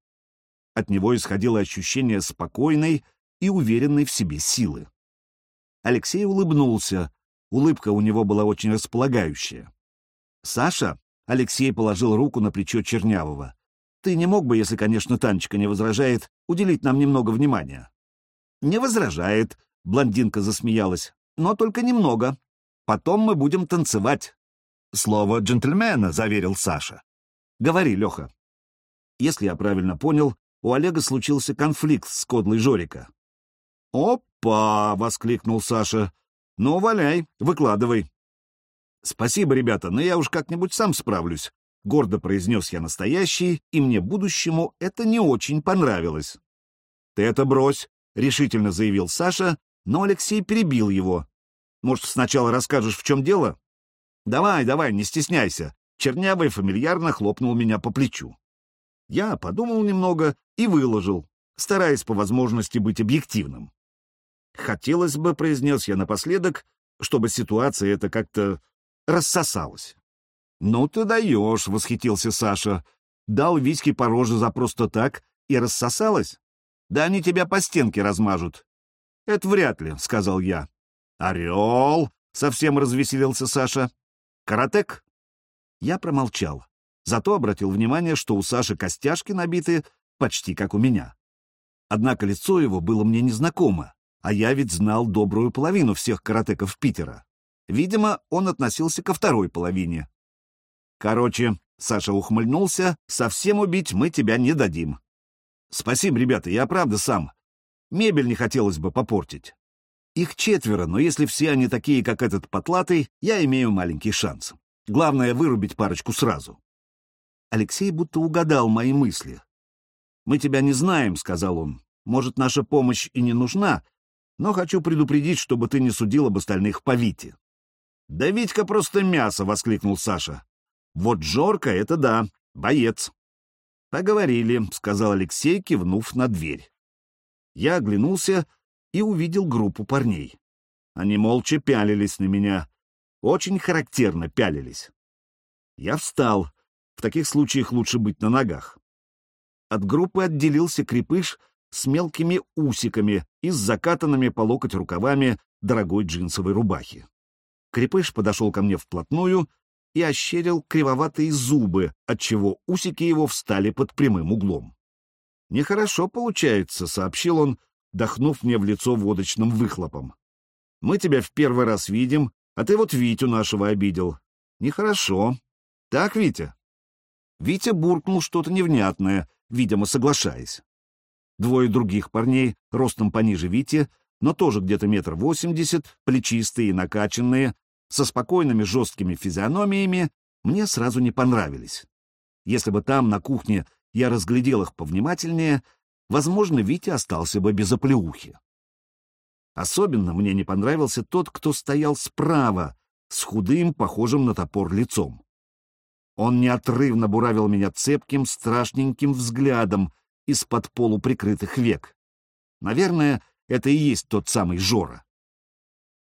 От него исходило ощущение спокойной и уверенной в себе силы. Алексей улыбнулся. Улыбка у него была очень располагающая. «Саша?» — Алексей положил руку на плечо Чернявого. «Ты не мог бы, если, конечно, Танечка не возражает, уделить нам немного внимания?» «Не возражает», — блондинка засмеялась. «Но только немного. Потом мы будем танцевать». «Слово джентльмена», — заверил Саша. «Говори, Леха». Если я правильно понял, у Олега случился конфликт с кодлой Жорика. «Опа!» — воскликнул Саша. «Ну, валяй, выкладывай». «Спасибо, ребята, но я уж как-нибудь сам справлюсь», — гордо произнес я настоящий, и мне будущему это не очень понравилось. «Ты это брось», — решительно заявил Саша, но Алексей перебил его. «Может, сначала расскажешь, в чем дело?» «Давай, давай, не стесняйся», — Чернявый фамильярно хлопнул меня по плечу. Я подумал немного и выложил, стараясь по возможности быть объективным. Хотелось бы, произнес я напоследок, чтобы ситуация эта как-то рассосалась. «Ну ты даешь», — восхитился Саша. «Дал Витьке по роже за просто так и рассосалась? Да они тебя по стенке размажут». «Это вряд ли», — сказал я. «Орел!» — совсем развеселился Саша. «Каратек?» Я промолчал, зато обратил внимание, что у Саши костяшки набиты почти как у меня. Однако лицо его было мне незнакомо, а я ведь знал добрую половину всех каратеков Питера. Видимо, он относился ко второй половине. Короче, Саша ухмыльнулся, совсем убить мы тебя не дадим. Спасибо, ребята, я правда сам. Мебель не хотелось бы попортить. Их четверо, но если все они такие, как этот потлатый, я имею маленький шанс. Главное — вырубить парочку сразу. Алексей будто угадал мои мысли. «Мы тебя не знаем», — сказал он. «Может, наша помощь и не нужна, но хочу предупредить, чтобы ты не судил об остальных по Вите». «Да Витька просто мясо!» — воскликнул Саша. «Вот Жорка — это да, боец». «Поговорили», — сказал Алексей, кивнув на дверь. Я оглянулся и увидел группу парней. Они молча пялились на меня. Очень характерно пялились. Я встал. В таких случаях лучше быть на ногах. От группы отделился крепыш с мелкими усиками и с закатанными по локоть рукавами дорогой джинсовой рубахи. Крепыш подошел ко мне вплотную и ощерил кривоватые зубы, отчего усики его встали под прямым углом. «Нехорошо получается», — сообщил он, дохнув мне в лицо водочным выхлопом. «Мы тебя в первый раз видим, а ты вот Витю нашего обидел. Нехорошо. Так, Витя?» Витя буркнул что-то невнятное, видимо, соглашаясь. Двое других парней, ростом пониже Вити, но тоже где-то метр восемьдесят, плечистые и накачанные, со спокойными жесткими физиономиями, мне сразу не понравились. Если бы там, на кухне, я разглядел их повнимательнее, возможно, Витя остался бы без оплеухи. Особенно мне не понравился тот, кто стоял справа, с худым, похожим на топор лицом. Он неотрывно буравил меня цепким, страшненьким взглядом из-под полуприкрытых век. Наверное, это и есть тот самый Жора.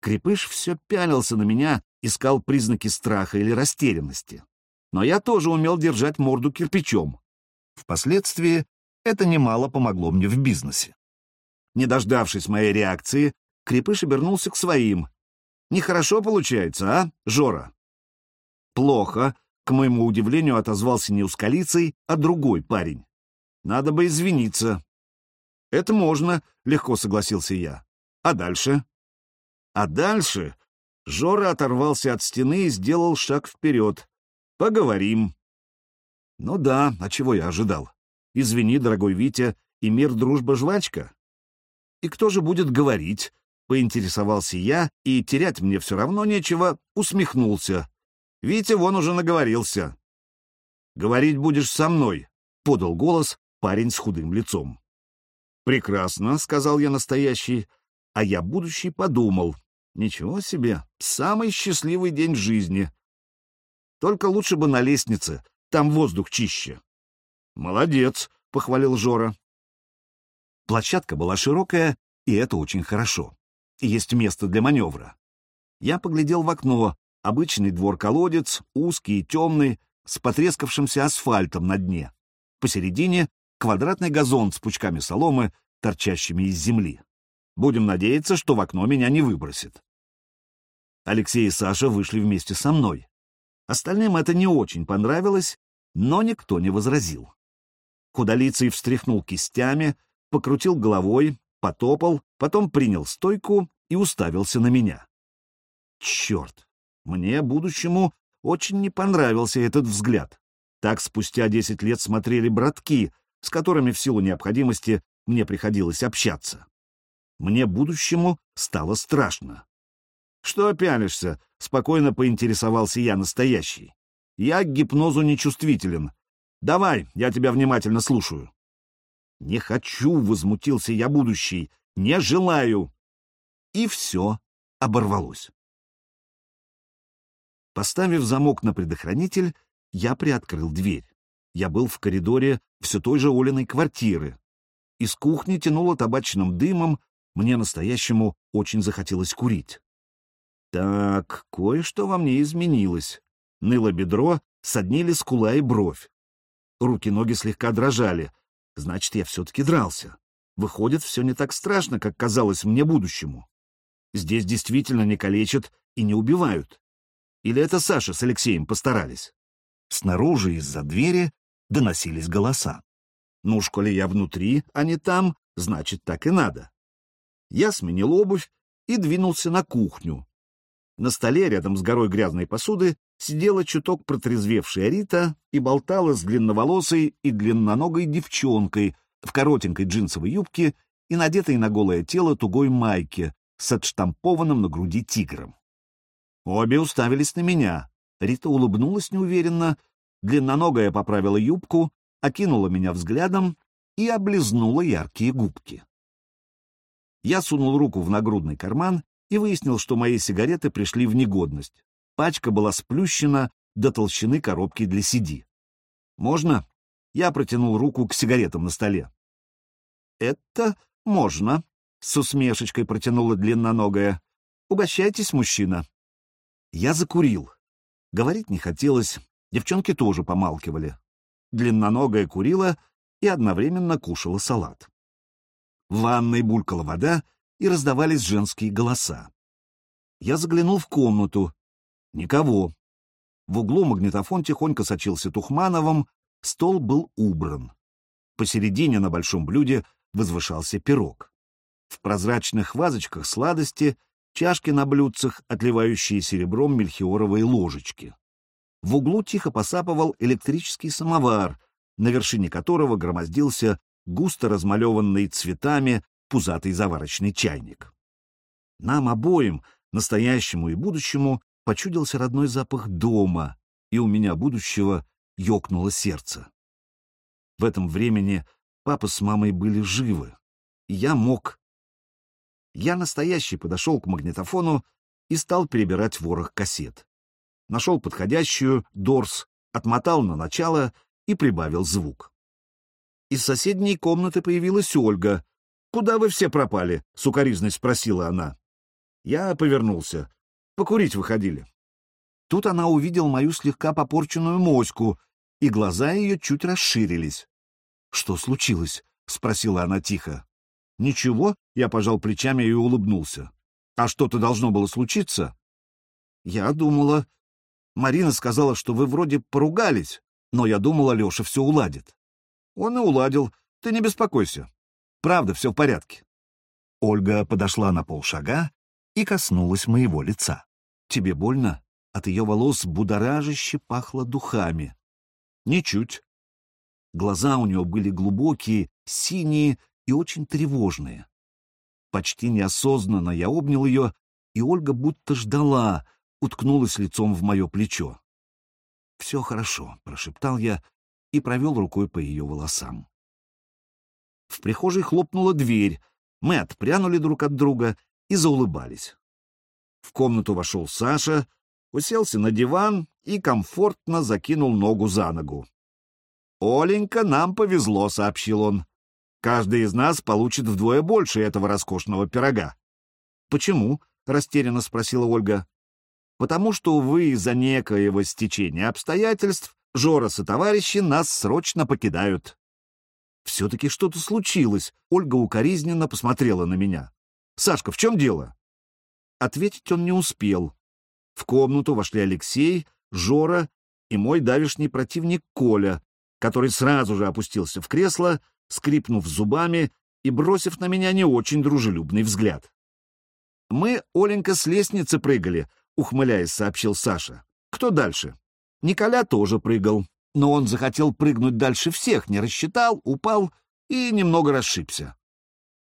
Крепыш все пялился на меня, искал признаки страха или растерянности. Но я тоже умел держать морду кирпичом. Впоследствии это немало помогло мне в бизнесе. Не дождавшись моей реакции, Крепыш обернулся к своим. «Нехорошо получается, а, Жора?» «Плохо», к моему удивлению, отозвался не ускалицей, а другой парень. Надо бы извиниться. Это можно, легко согласился я. А дальше? А дальше Жора оторвался от стены и сделал шаг вперед. Поговорим. Ну да, а чего я ожидал? Извини, дорогой Витя, и мир, дружба, жвачка. И кто же будет говорить? Поинтересовался я, и терять мне все равно нечего, усмехнулся. Витя вон уже наговорился. Говорить будешь со мной. — подал голос парень с худым лицом. «Прекрасно», — сказал я настоящий, а я будущий подумал. «Ничего себе, самый счастливый день жизни. Только лучше бы на лестнице, там воздух чище». «Молодец», — похвалил Жора. Площадка была широкая, и это очень хорошо. Есть место для маневра. Я поглядел в окно. Обычный двор-колодец, узкий и темный, с потрескавшимся асфальтом на дне. Посередине квадратный газон с пучками соломы, торчащими из земли. Будем надеяться, что в окно меня не выбросит. Алексей и Саша вышли вместе со мной. Остальным это не очень понравилось, но никто не возразил. Худолицый встряхнул кистями, покрутил головой, потопал, потом принял стойку и уставился на меня. Черт! Мне, будущему, очень не понравился этот взгляд. Так спустя десять лет смотрели братки, с которыми в силу необходимости мне приходилось общаться. Мне будущему стало страшно. «Что пялишься?» — спокойно поинтересовался я настоящий. «Я к гипнозу нечувствителен. Давай, я тебя внимательно слушаю». «Не хочу», — возмутился я будущий, — «не желаю». И все оборвалось. Поставив замок на предохранитель, я приоткрыл дверь. Я был в коридоре все той же Олиной квартиры. Из кухни тянуло табачным дымом, мне настоящему очень захотелось курить. Так, кое-что во мне изменилось. Ныло бедро, соднили скула и бровь. Руки-ноги слегка дрожали. Значит, я все-таки дрался. Выходит, все не так страшно, как казалось мне будущему. Здесь действительно не калечат и не убивают. Или это Саша с Алексеем постарались? Снаружи из-за двери доносились голоса. Ну, уж коли я внутри, а не там, значит, так и надо. Я сменил обувь и двинулся на кухню. На столе рядом с горой грязной посуды сидела чуток протрезвевшая Рита и болтала с длинноволосой и длинноногой девчонкой в коротенькой джинсовой юбке и надетой на голое тело тугой майке с отштампованным на груди тигром. Обе уставились на меня. Рита улыбнулась неуверенно, длинноногая поправила юбку, окинула меня взглядом и облизнула яркие губки. Я сунул руку в нагрудный карман и выяснил, что мои сигареты пришли в негодность. Пачка была сплющена до толщины коробки для CD. «Можно?» Я протянул руку к сигаретам на столе. «Это можно», — с усмешечкой протянула длинноногая. «Угощайтесь, мужчина». Я закурил. Говорить не хотелось, девчонки тоже помалкивали. Длинноногая курила и одновременно кушала салат. В ванной булькала вода, и раздавались женские голоса. Я заглянул в комнату. Никого. В углу магнитофон тихонько сочился Тухмановым, стол был убран. Посередине на большом блюде возвышался пирог. В прозрачных вазочках сладости чашки на блюдцах, отливающие серебром мельхиоровые ложечки. В углу тихо посапывал электрический самовар, на вершине которого громоздился густо размалеванный цветами пузатый заварочный чайник. Нам обоим, настоящему и будущему, почудился родной запах дома, и у меня будущего ёкнуло сердце. В этом времени папа с мамой были живы, и я мог я настоящий подошел к магнитофону и стал перебирать ворох кассет. Нашел подходящую, Дорс, отмотал на начало и прибавил звук. Из соседней комнаты появилась Ольга. «Куда вы все пропали?» — сукоризной спросила она. Я повернулся. Покурить выходили. Тут она увидела мою слегка попорченную моську, и глаза ее чуть расширились. «Что случилось?» — спросила она тихо. «Ничего», — я пожал плечами и улыбнулся. «А что-то должно было случиться?» «Я думала...» «Марина сказала, что вы вроде поругались, но я думала, Леша все уладит». «Он и уладил. Ты не беспокойся. Правда, все в порядке». Ольга подошла на полшага и коснулась моего лица. «Тебе больно?» От ее волос будоражище пахло духами. «Ничуть». Глаза у нее были глубокие, синие и очень тревожные. Почти неосознанно я обнял ее, и Ольга будто ждала, уткнулась лицом в мое плечо. «Все хорошо», — прошептал я и провел рукой по ее волосам. В прихожей хлопнула дверь, мы отпрянули друг от друга и заулыбались. В комнату вошел Саша, уселся на диван и комфортно закинул ногу за ногу. «Оленька, нам повезло», — сообщил он. «Каждый из нас получит вдвое больше этого роскошного пирога». «Почему?» — растерянно спросила Ольга. «Потому что, увы, из-за некоего стечения обстоятельств Жорос и товарищи нас срочно покидают». «Все-таки что-то случилось», — Ольга укоризненно посмотрела на меня. «Сашка, в чем дело?» Ответить он не успел. В комнату вошли Алексей, Жора и мой давишний противник Коля, который сразу же опустился в кресло, скрипнув зубами и бросив на меня не очень дружелюбный взгляд. «Мы, Оленька, с лестницы прыгали», — ухмыляясь, сообщил Саша. «Кто дальше?» Николя тоже прыгал, но он захотел прыгнуть дальше всех, не рассчитал, упал и немного расшибся.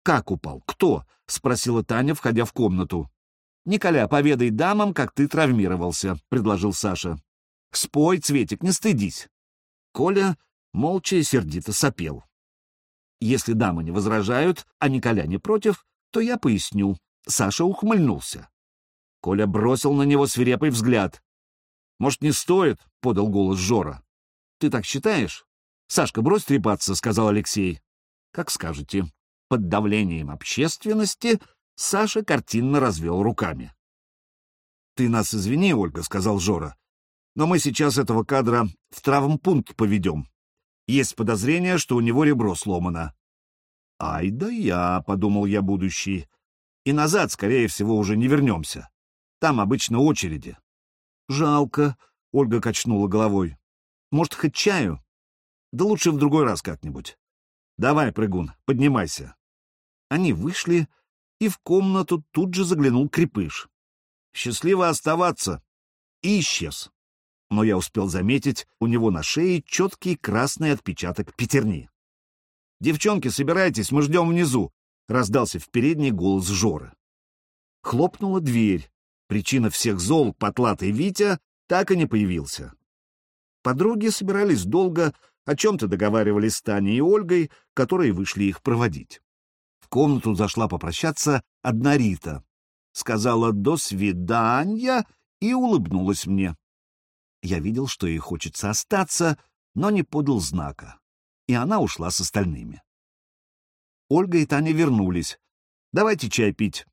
«Как упал? Кто?» — спросила Таня, входя в комнату. «Николя, поведай дамам, как ты травмировался», — предложил Саша. «Спой, Цветик, не стыдись». Коля молча и сердито сопел. «Если дамы не возражают, а Николя не против, то я поясню». Саша ухмыльнулся. Коля бросил на него свирепый взгляд. «Может, не стоит?» — подал голос Жора. «Ты так считаешь?» «Сашка, брось трепаться», — сказал Алексей. «Как скажете». Под давлением общественности Саша картинно развел руками. «Ты нас извини, Ольга», — сказал Жора, «но мы сейчас этого кадра в травмпункт поведем. Есть подозрение, что у него ребро сломано». «Ай да я», — подумал я будущий, «и назад, скорее всего, уже не вернемся. Там обычно очереди». «Жалко», — Ольга качнула головой. «Может, хоть чаю?» «Да лучше в другой раз как-нибудь. Давай, прыгун, поднимайся». Они вышли, — и в комнату тут же заглянул крепыш. «Счастливо оставаться!» И исчез. Но я успел заметить у него на шее четкий красный отпечаток пятерни. «Девчонки, собирайтесь, мы ждем внизу!» — раздался в передний голос Жоры. Хлопнула дверь. Причина всех зол, потлатый Витя, так и не появился. Подруги собирались долго, о чем-то договаривались с Таней и Ольгой, которые вышли их проводить. В комнату зашла попрощаться одна Рита. Сказала «до свидания» и улыбнулась мне. Я видел, что ей хочется остаться, но не подал знака, и она ушла с остальными. Ольга и Таня вернулись. «Давайте чай пить».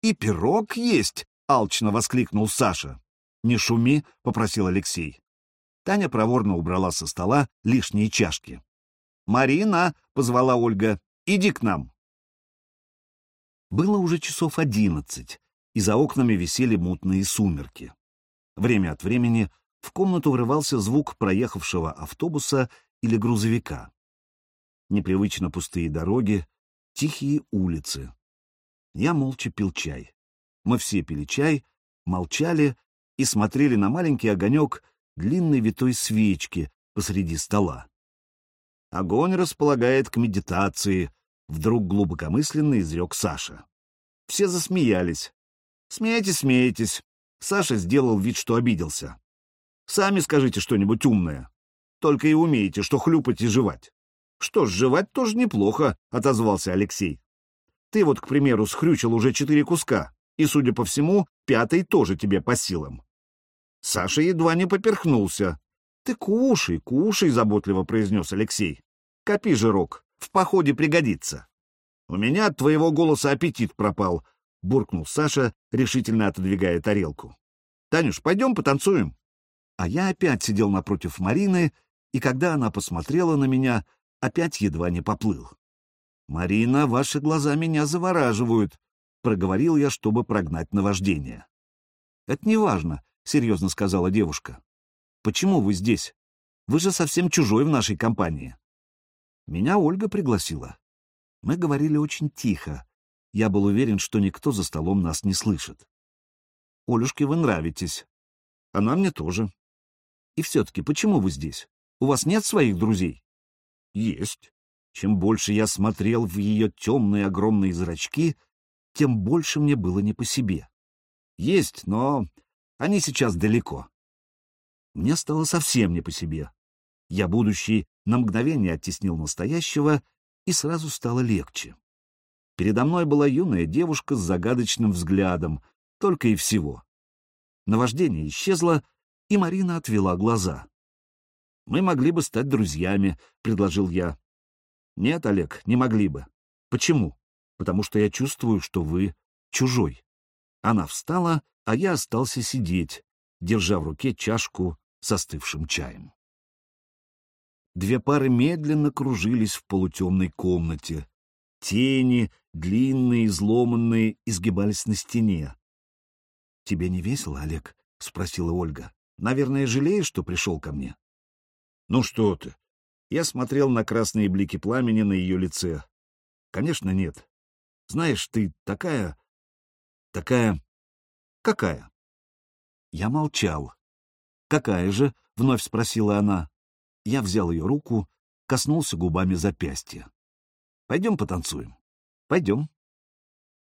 «И пирог есть!» — алчно воскликнул Саша. «Не шуми», — попросил Алексей. Таня проворно убрала со стола лишние чашки. «Марина!» — позвала Ольга. «Иди к нам!» Было уже часов одиннадцать, и за окнами висели мутные сумерки. Время от времени в комнату врывался звук проехавшего автобуса или грузовика. Непривычно пустые дороги, тихие улицы. Я молча пил чай. Мы все пили чай, молчали и смотрели на маленький огонек длинной витой свечки посреди стола. Огонь располагает к медитации, Вдруг глубокомысленно изрек Саша. Все засмеялись. «Смейтесь, смейтесь». Саша сделал вид, что обиделся. «Сами скажите что-нибудь умное. Только и умеете, что хлюпать и жевать». «Что ж, жевать тоже неплохо», — отозвался Алексей. «Ты вот, к примеру, схрючил уже четыре куска, и, судя по всему, пятый тоже тебе по силам». Саша едва не поперхнулся. «Ты кушай, кушай», — заботливо произнес Алексей. «Копи жирок, в походе пригодится. — У меня от твоего голоса аппетит пропал, — буркнул Саша, решительно отодвигая тарелку. — Танюш, пойдем потанцуем. А я опять сидел напротив Марины, и когда она посмотрела на меня, опять едва не поплыл. — Марина, ваши глаза меня завораживают, — проговорил я, чтобы прогнать наваждение. — Это не важно, — серьезно сказала девушка. — Почему вы здесь? Вы же совсем чужой в нашей компании. Меня Ольга пригласила. Мы говорили очень тихо. Я был уверен, что никто за столом нас не слышит. Олюшке вы нравитесь. Она мне тоже. И все-таки, почему вы здесь? У вас нет своих друзей? Есть. Чем больше я смотрел в ее темные огромные зрачки, тем больше мне было не по себе. Есть, но они сейчас далеко. Мне стало совсем не по себе. Я, будущий, на мгновение оттеснил настоящего, и сразу стало легче. Передо мной была юная девушка с загадочным взглядом, только и всего. Наваждение исчезло, и Марина отвела глаза. «Мы могли бы стать друзьями», — предложил я. «Нет, Олег, не могли бы. Почему? Потому что я чувствую, что вы чужой». Она встала, а я остался сидеть, держа в руке чашку с остывшим чаем. Две пары медленно кружились в полутемной комнате. Тени, длинные, изломанные, изгибались на стене. — Тебе не весело, Олег? — спросила Ольга. — Наверное, жалеешь, что пришел ко мне? — Ну что ты? Я смотрел на красные блики пламени на ее лице. — Конечно, нет. Знаешь, ты такая... такая... какая? Я молчал. «Какая же?» — вновь спросила она. Я взял ее руку, коснулся губами запястья. «Пойдем потанцуем». «Пойдем».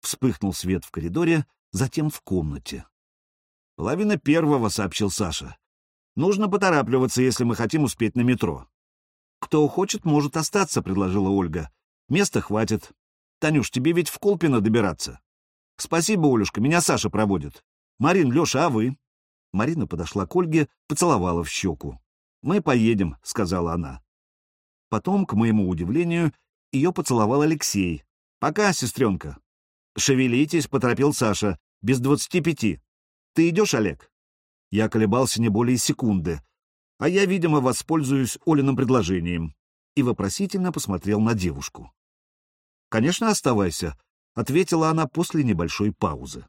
Вспыхнул свет в коридоре, затем в комнате. «Половина первого», — сообщил Саша. «Нужно поторапливаться, если мы хотим успеть на метро». «Кто хочет, может остаться», — предложила Ольга. «Места хватит. Танюш, тебе ведь в Колпино добираться». «Спасибо, Олюшка, меня Саша проводит. Марин, Леша, а вы?» Марина подошла к Ольге, поцеловала в щеку. «Мы поедем», — сказала она. Потом, к моему удивлению, ее поцеловал Алексей. «Пока, сестренка». «Шевелитесь», — поторопил Саша. «Без двадцати пяти. Ты идешь, Олег?» Я колебался не более секунды. А я, видимо, воспользуюсь Олиным предложением. И вопросительно посмотрел на девушку. «Конечно, оставайся», — ответила она после небольшой паузы.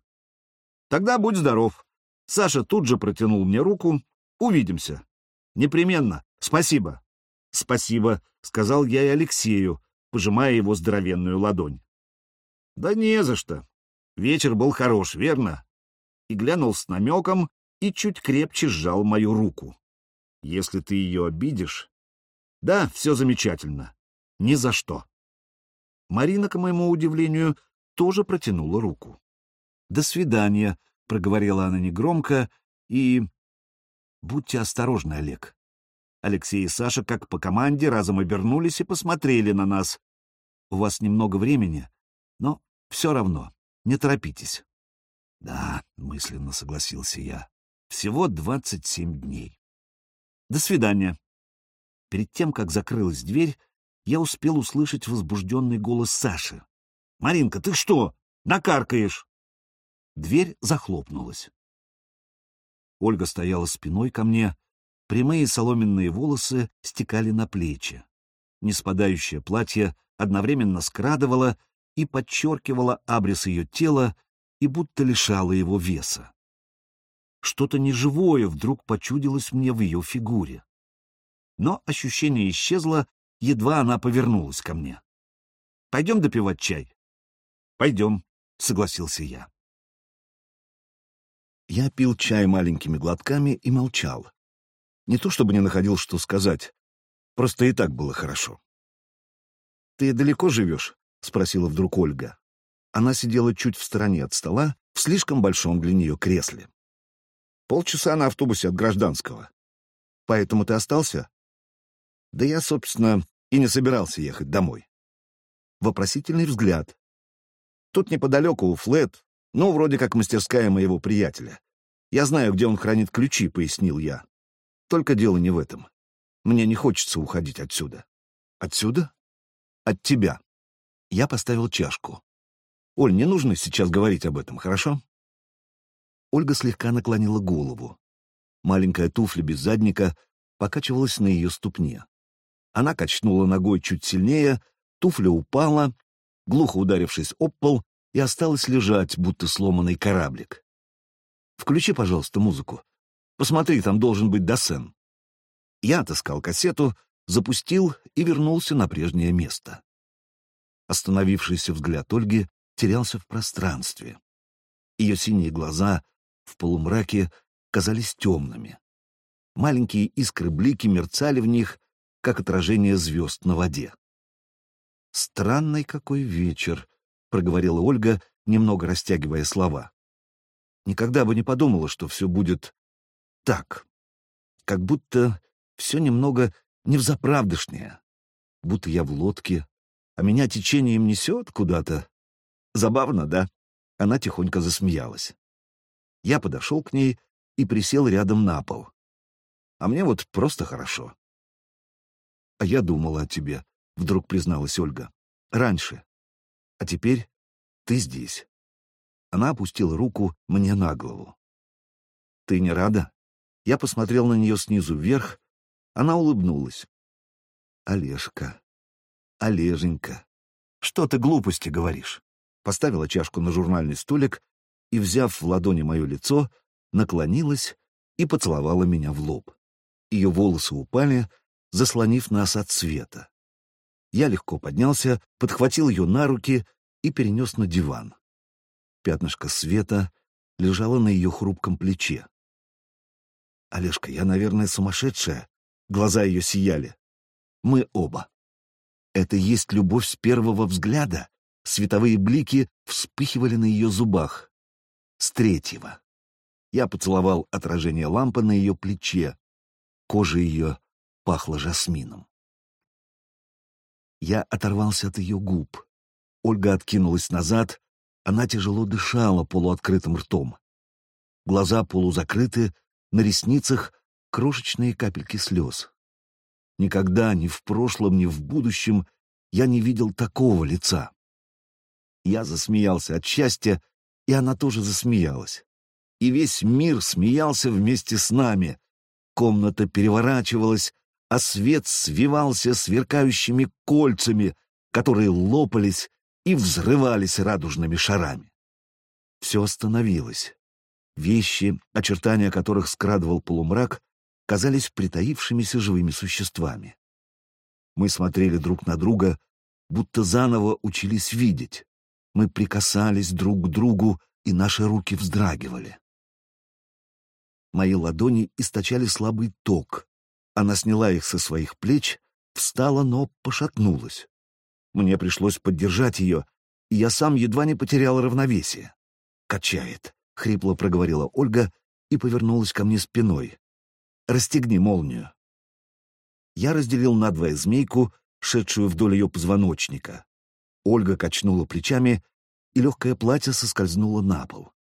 «Тогда будь здоров», Саша тут же протянул мне руку. «Увидимся». «Непременно. Спасибо». «Спасибо», — сказал я и Алексею, пожимая его здоровенную ладонь. «Да не за что. Вечер был хорош, верно?» И глянул с намеком и чуть крепче сжал мою руку. «Если ты ее обидишь...» «Да, все замечательно. Ни за что». Марина, к моему удивлению, тоже протянула руку. «До свидания», проговорила она негромко, и... Будьте осторожны, Олег. Алексей и Саша, как по команде, разом обернулись и посмотрели на нас. У вас немного времени, но все равно, не торопитесь. Да, мысленно согласился я. Всего двадцать семь дней. До свидания. Перед тем, как закрылась дверь, я успел услышать возбужденный голос Саши. «Маринка, ты что, накаркаешь?» Дверь захлопнулась. Ольга стояла спиной ко мне, прямые соломенные волосы стекали на плечи. Неспадающее платье одновременно скрадывало и подчеркивало абрис ее тела и будто лишало его веса. Что-то неживое вдруг почудилось мне в ее фигуре. Но ощущение исчезло, едва она повернулась ко мне. «Пойдем допивать чай?» «Пойдем», — согласился я. Я пил чай маленькими глотками и молчал. Не то чтобы не находил, что сказать, просто и так было хорошо. «Ты далеко живешь?» — спросила вдруг Ольга. Она сидела чуть в стороне от стола, в слишком большом для нее кресле. «Полчаса на автобусе от гражданского. Поэтому ты остался?» «Да я, собственно, и не собирался ехать домой». Вопросительный взгляд. Тут неподалеку у Флет ну, вроде как мастерская моего приятеля. Я знаю, где он хранит ключи, — пояснил я. Только дело не в этом. Мне не хочется уходить отсюда. Отсюда? От тебя. Я поставил чашку. Оль, не нужно сейчас говорить об этом, хорошо? Ольга слегка наклонила голову. Маленькая туфля без задника покачивалась на ее ступне. Она качнула ногой чуть сильнее, туфля упала, глухо ударившись об пол, и осталась лежать, будто сломанный кораблик. «Включи, пожалуйста, музыку. Посмотри, там должен быть Досен». Я отыскал кассету, запустил и вернулся на прежнее место. Остановившийся взгляд Ольги терялся в пространстве. Ее синие глаза в полумраке казались темными. Маленькие искры-блики мерцали в них, как отражение звезд на воде. Странный какой вечер, — проговорила Ольга, немного растягивая слова. «Никогда бы не подумала, что все будет так. Как будто все немного невзаправдышняя. Будто я в лодке, а меня течением несет куда-то. Забавно, да? Она тихонько засмеялась. Я подошел к ней и присел рядом на пол. А мне вот просто хорошо. А я думала о тебе, вдруг призналась Ольга. Раньше. А теперь ты здесь. Она опустила руку мне на голову. Ты не рада? Я посмотрел на нее снизу вверх. Она улыбнулась. Олежка. Олеженька. Что ты глупости говоришь? Поставила чашку на журнальный столик и, взяв в ладони мое лицо, наклонилась и поцеловала меня в лоб. Ее волосы упали, заслонив нас от света. Я легко поднялся, подхватил ее на руки и перенес на диван. Пятнышко света лежало на ее хрупком плече. «Олежка, я, наверное, сумасшедшая?» Глаза ее сияли. «Мы оба. Это есть любовь с первого взгляда?» Световые блики вспыхивали на ее зубах. С третьего. Я поцеловал отражение лампы на ее плече. Кожа ее пахла жасмином. Я оторвался от ее губ. Ольга откинулась назад, она тяжело дышала полуоткрытым ртом. Глаза полузакрыты, на ресницах крошечные капельки слез. Никогда, ни в прошлом, ни в будущем я не видел такого лица. Я засмеялся от счастья, и она тоже засмеялась. И весь мир смеялся вместе с нами. Комната переворачивалась, а свет свивался сверкающими кольцами, которые лопались и взрывались радужными шарами. Все остановилось. Вещи, очертания которых скрадывал полумрак, казались притаившимися живыми существами. Мы смотрели друг на друга, будто заново учились видеть. Мы прикасались друг к другу, и наши руки вздрагивали. Мои ладони источали слабый ток. Она сняла их со своих плеч, встала, но пошатнулась. Мне пришлось поддержать ее, и я сам едва не потерял равновесие. «Качает», — хрипло проговорила Ольга и повернулась ко мне спиной. «Расстегни молнию». Я разделил надвое змейку, шедшую вдоль ее позвоночника. Ольга качнула плечами, и легкое платье соскользнуло на пол.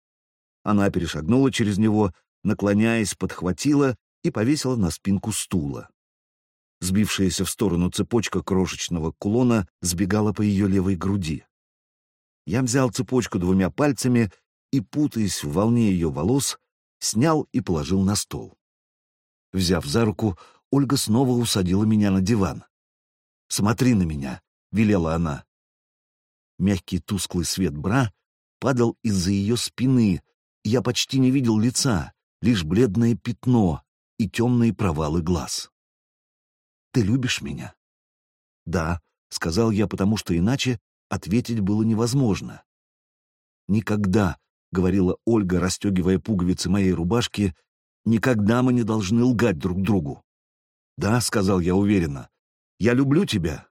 Она перешагнула через него, наклоняясь, подхватила и повесила на спинку стула. Сбившаяся в сторону цепочка крошечного кулона сбегала по ее левой груди. Я взял цепочку двумя пальцами и, путаясь в волне ее волос, снял и положил на стол. Взяв за руку, Ольга снова усадила меня на диван. «Смотри на меня», — велела она. Мягкий тусклый свет бра падал из-за ее спины, и я почти не видел лица, лишь бледное пятно и темные провалы глаз. «Ты любишь меня?» «Да», — сказал я, потому что иначе ответить было невозможно. «Никогда», — говорила Ольга, расстегивая пуговицы моей рубашки, — «никогда мы не должны лгать друг другу». «Да», — сказал я уверенно, — «я люблю тебя».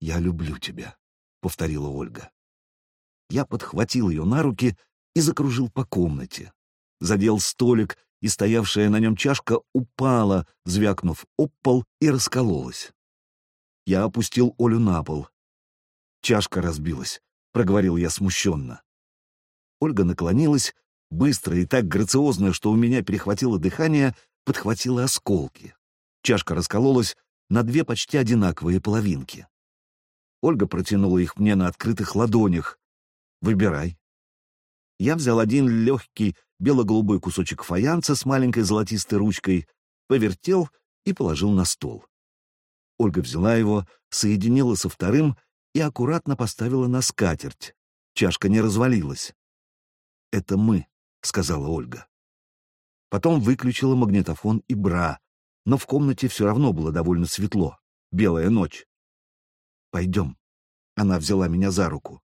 «Я люблю тебя», повторила Ольга. Я подхватил ее на руки и закружил по комнате. Задел столик, и стоявшая на нем чашка упала, звякнув об пол и раскололась. Я опустил Олю на пол. Чашка разбилась, проговорил я смущенно. Ольга наклонилась, быстро и так грациозно, что у меня перехватило дыхание, подхватила осколки. Чашка раскололась на две почти одинаковые половинки. Ольга протянула их мне на открытых ладонях. «Выбирай». Я взял один легкий бело-голубой кусочек фаянса с маленькой золотистой ручкой, повертел и положил на стол. Ольга взяла его, соединила со вторым и аккуратно поставила на скатерть. Чашка не развалилась. «Это мы», — сказала Ольга. Потом выключила магнитофон и бра, но в комнате все равно было довольно светло. Белая ночь. Пойдем. Она взяла меня за руку.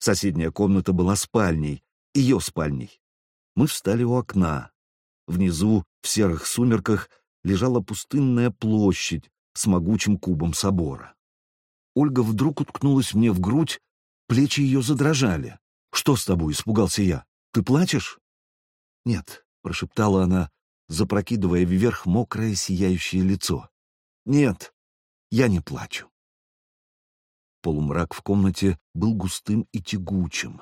Соседняя комната была спальней, ее спальней. Мы встали у окна. Внизу, в серых сумерках, лежала пустынная площадь с могучим кубом собора. Ольга вдруг уткнулась мне в грудь, плечи ее задрожали. «Что с тобой?» — испугался я. «Ты плачешь?» «Нет», — прошептала она, запрокидывая вверх мокрое сияющее лицо. Нет, я не плачу. Полумрак в комнате был густым и тягучим.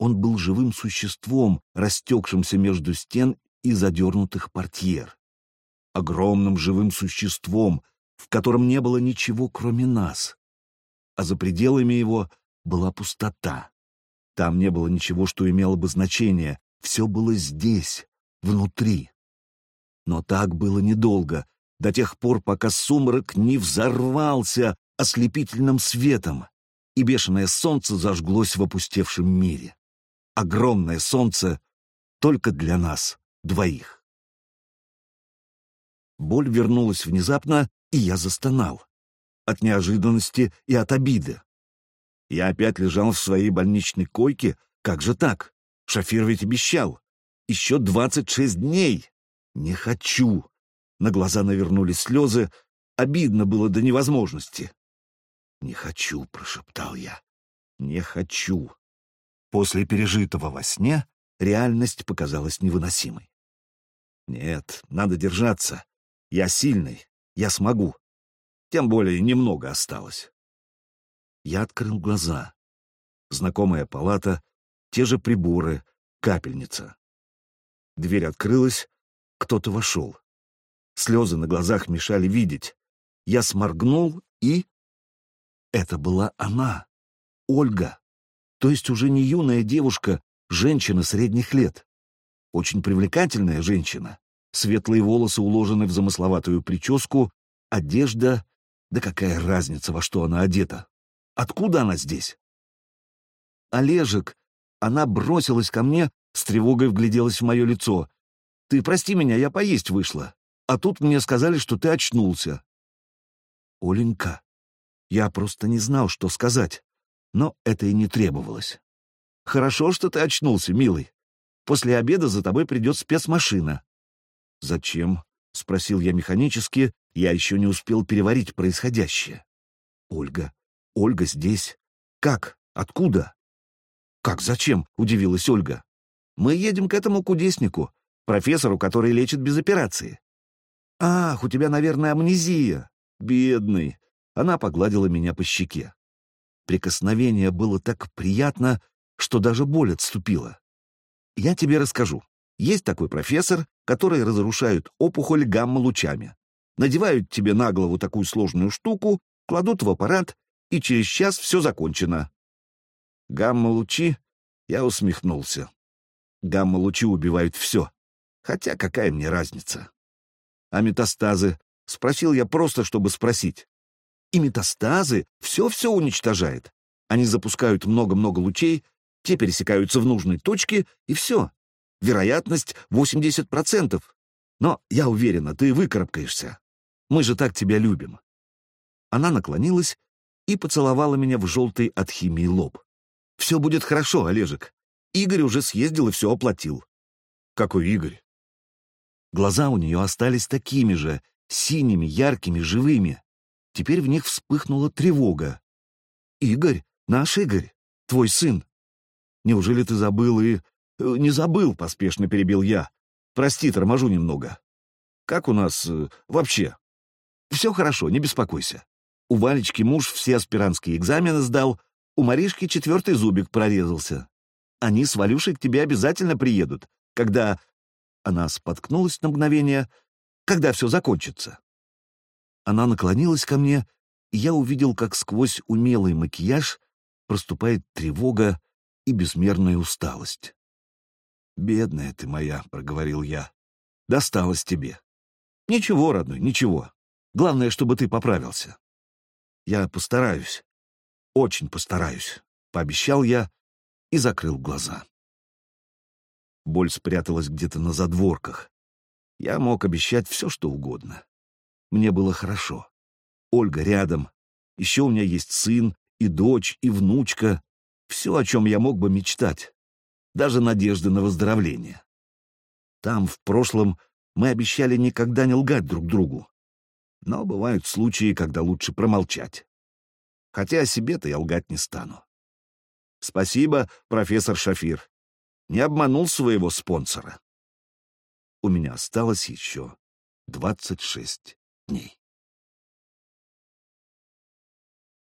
Он был живым существом, растекшимся между стен и задернутых портьер. Огромным живым существом, в котором не было ничего, кроме нас. А за пределами его была пустота. Там не было ничего, что имело бы значение. Все было здесь, внутри. Но так было недолго, до тех пор, пока сумрак не взорвался ослепительным светом, и бешеное солнце зажглось в опустевшем мире. Огромное солнце только для нас двоих. Боль вернулась внезапно, и я застонал. От неожиданности и от обиды. Я опять лежал в своей больничной койке. Как же так? Шофер ведь обещал. Еще двадцать шесть дней. Не хочу. На глаза навернулись слезы. Обидно было до невозможности. «Не хочу», — прошептал я. «Не хочу». После пережитого во сне реальность показалась невыносимой. «Нет, надо держаться. Я сильный. Я смогу. Тем более немного осталось». Я открыл глаза. Знакомая палата, те же приборы, капельница. Дверь открылась, кто-то вошел. Слезы на глазах мешали видеть. Я сморгнул и... Это была она, Ольга. То есть уже не юная девушка, женщина средних лет. Очень привлекательная женщина. Светлые волосы уложены в замысловатую прическу, одежда... Да какая разница, во что она одета? Откуда она здесь? Олежек, она бросилась ко мне, с тревогой вгляделась в мое лицо. Ты прости меня, я поесть вышла. А тут мне сказали, что ты очнулся. Оленька, я просто не знал, что сказать. Но это и не требовалось. Хорошо, что ты очнулся, милый. После обеда за тобой придет спецмашина. Зачем? — спросил я механически, я еще не успел переварить происходящее. Ольга, Ольга здесь. Как? Откуда? Как зачем? Удивилась Ольга. Мы едем к этому кудеснику, профессору, который лечит без операции. Ах, у тебя, наверное, амнезия. Бедный. Она погладила меня по щеке. Прикосновение было так приятно, что даже боль отступила. Я тебе расскажу. Есть такой профессор, который разрушает опухоль гамма-лучами. Надевают тебе на голову такую сложную штуку, кладут в аппарат и через час все закончено. Гамма-лучи? Я усмехнулся. Гамма-лучи убивают все. Хотя какая мне разница? А метастазы? Спросил я просто, чтобы спросить. И метастазы все-все уничтожает. Они запускают много-много лучей, те пересекаются в нужной точке, и все. Вероятность 80%. Но я уверена, ты выкарабкаешься. Мы же так тебя любим. Она наклонилась и поцеловала меня в желтый от химии лоб. «Все будет хорошо, Олежек. Игорь уже съездил и все оплатил». «Какой Игорь?» Глаза у нее остались такими же, синими, яркими, живыми. Теперь в них вспыхнула тревога. «Игорь, наш Игорь, твой сын. Неужели ты забыл и...» «Э, «Не забыл», — поспешно перебил я. «Прости, торможу немного. Как у нас э, вообще?» «Все хорошо, не беспокойся. У Валечки муж все аспирантские экзамены сдал, у Маришки четвертый зубик прорезался. Они с Валюшей к тебе обязательно приедут, когда...» Она споткнулась на мгновение. «Когда все закончится?» Она наклонилась ко мне, и я увидел, как сквозь умелый макияж проступает тревога и безмерная усталость. «Бедная ты моя», — проговорил я, — «досталось тебе». «Ничего, родной, ничего. Главное, чтобы ты поправился». Я постараюсь. Очень постараюсь, — пообещал я и закрыл глаза. Боль спряталась где-то на задворках. Я мог обещать все, что угодно. Мне было хорошо. Ольга рядом. Еще у меня есть сын, и дочь, и внучка. Все, о чем я мог бы мечтать. Даже надежды на выздоровление. Там, в прошлом, мы обещали никогда не лгать друг другу но бывают случаи, когда лучше промолчать. Хотя о себе-то я лгать не стану. Спасибо, профессор Шафир. Не обманул своего спонсора. У меня осталось еще 26 дней.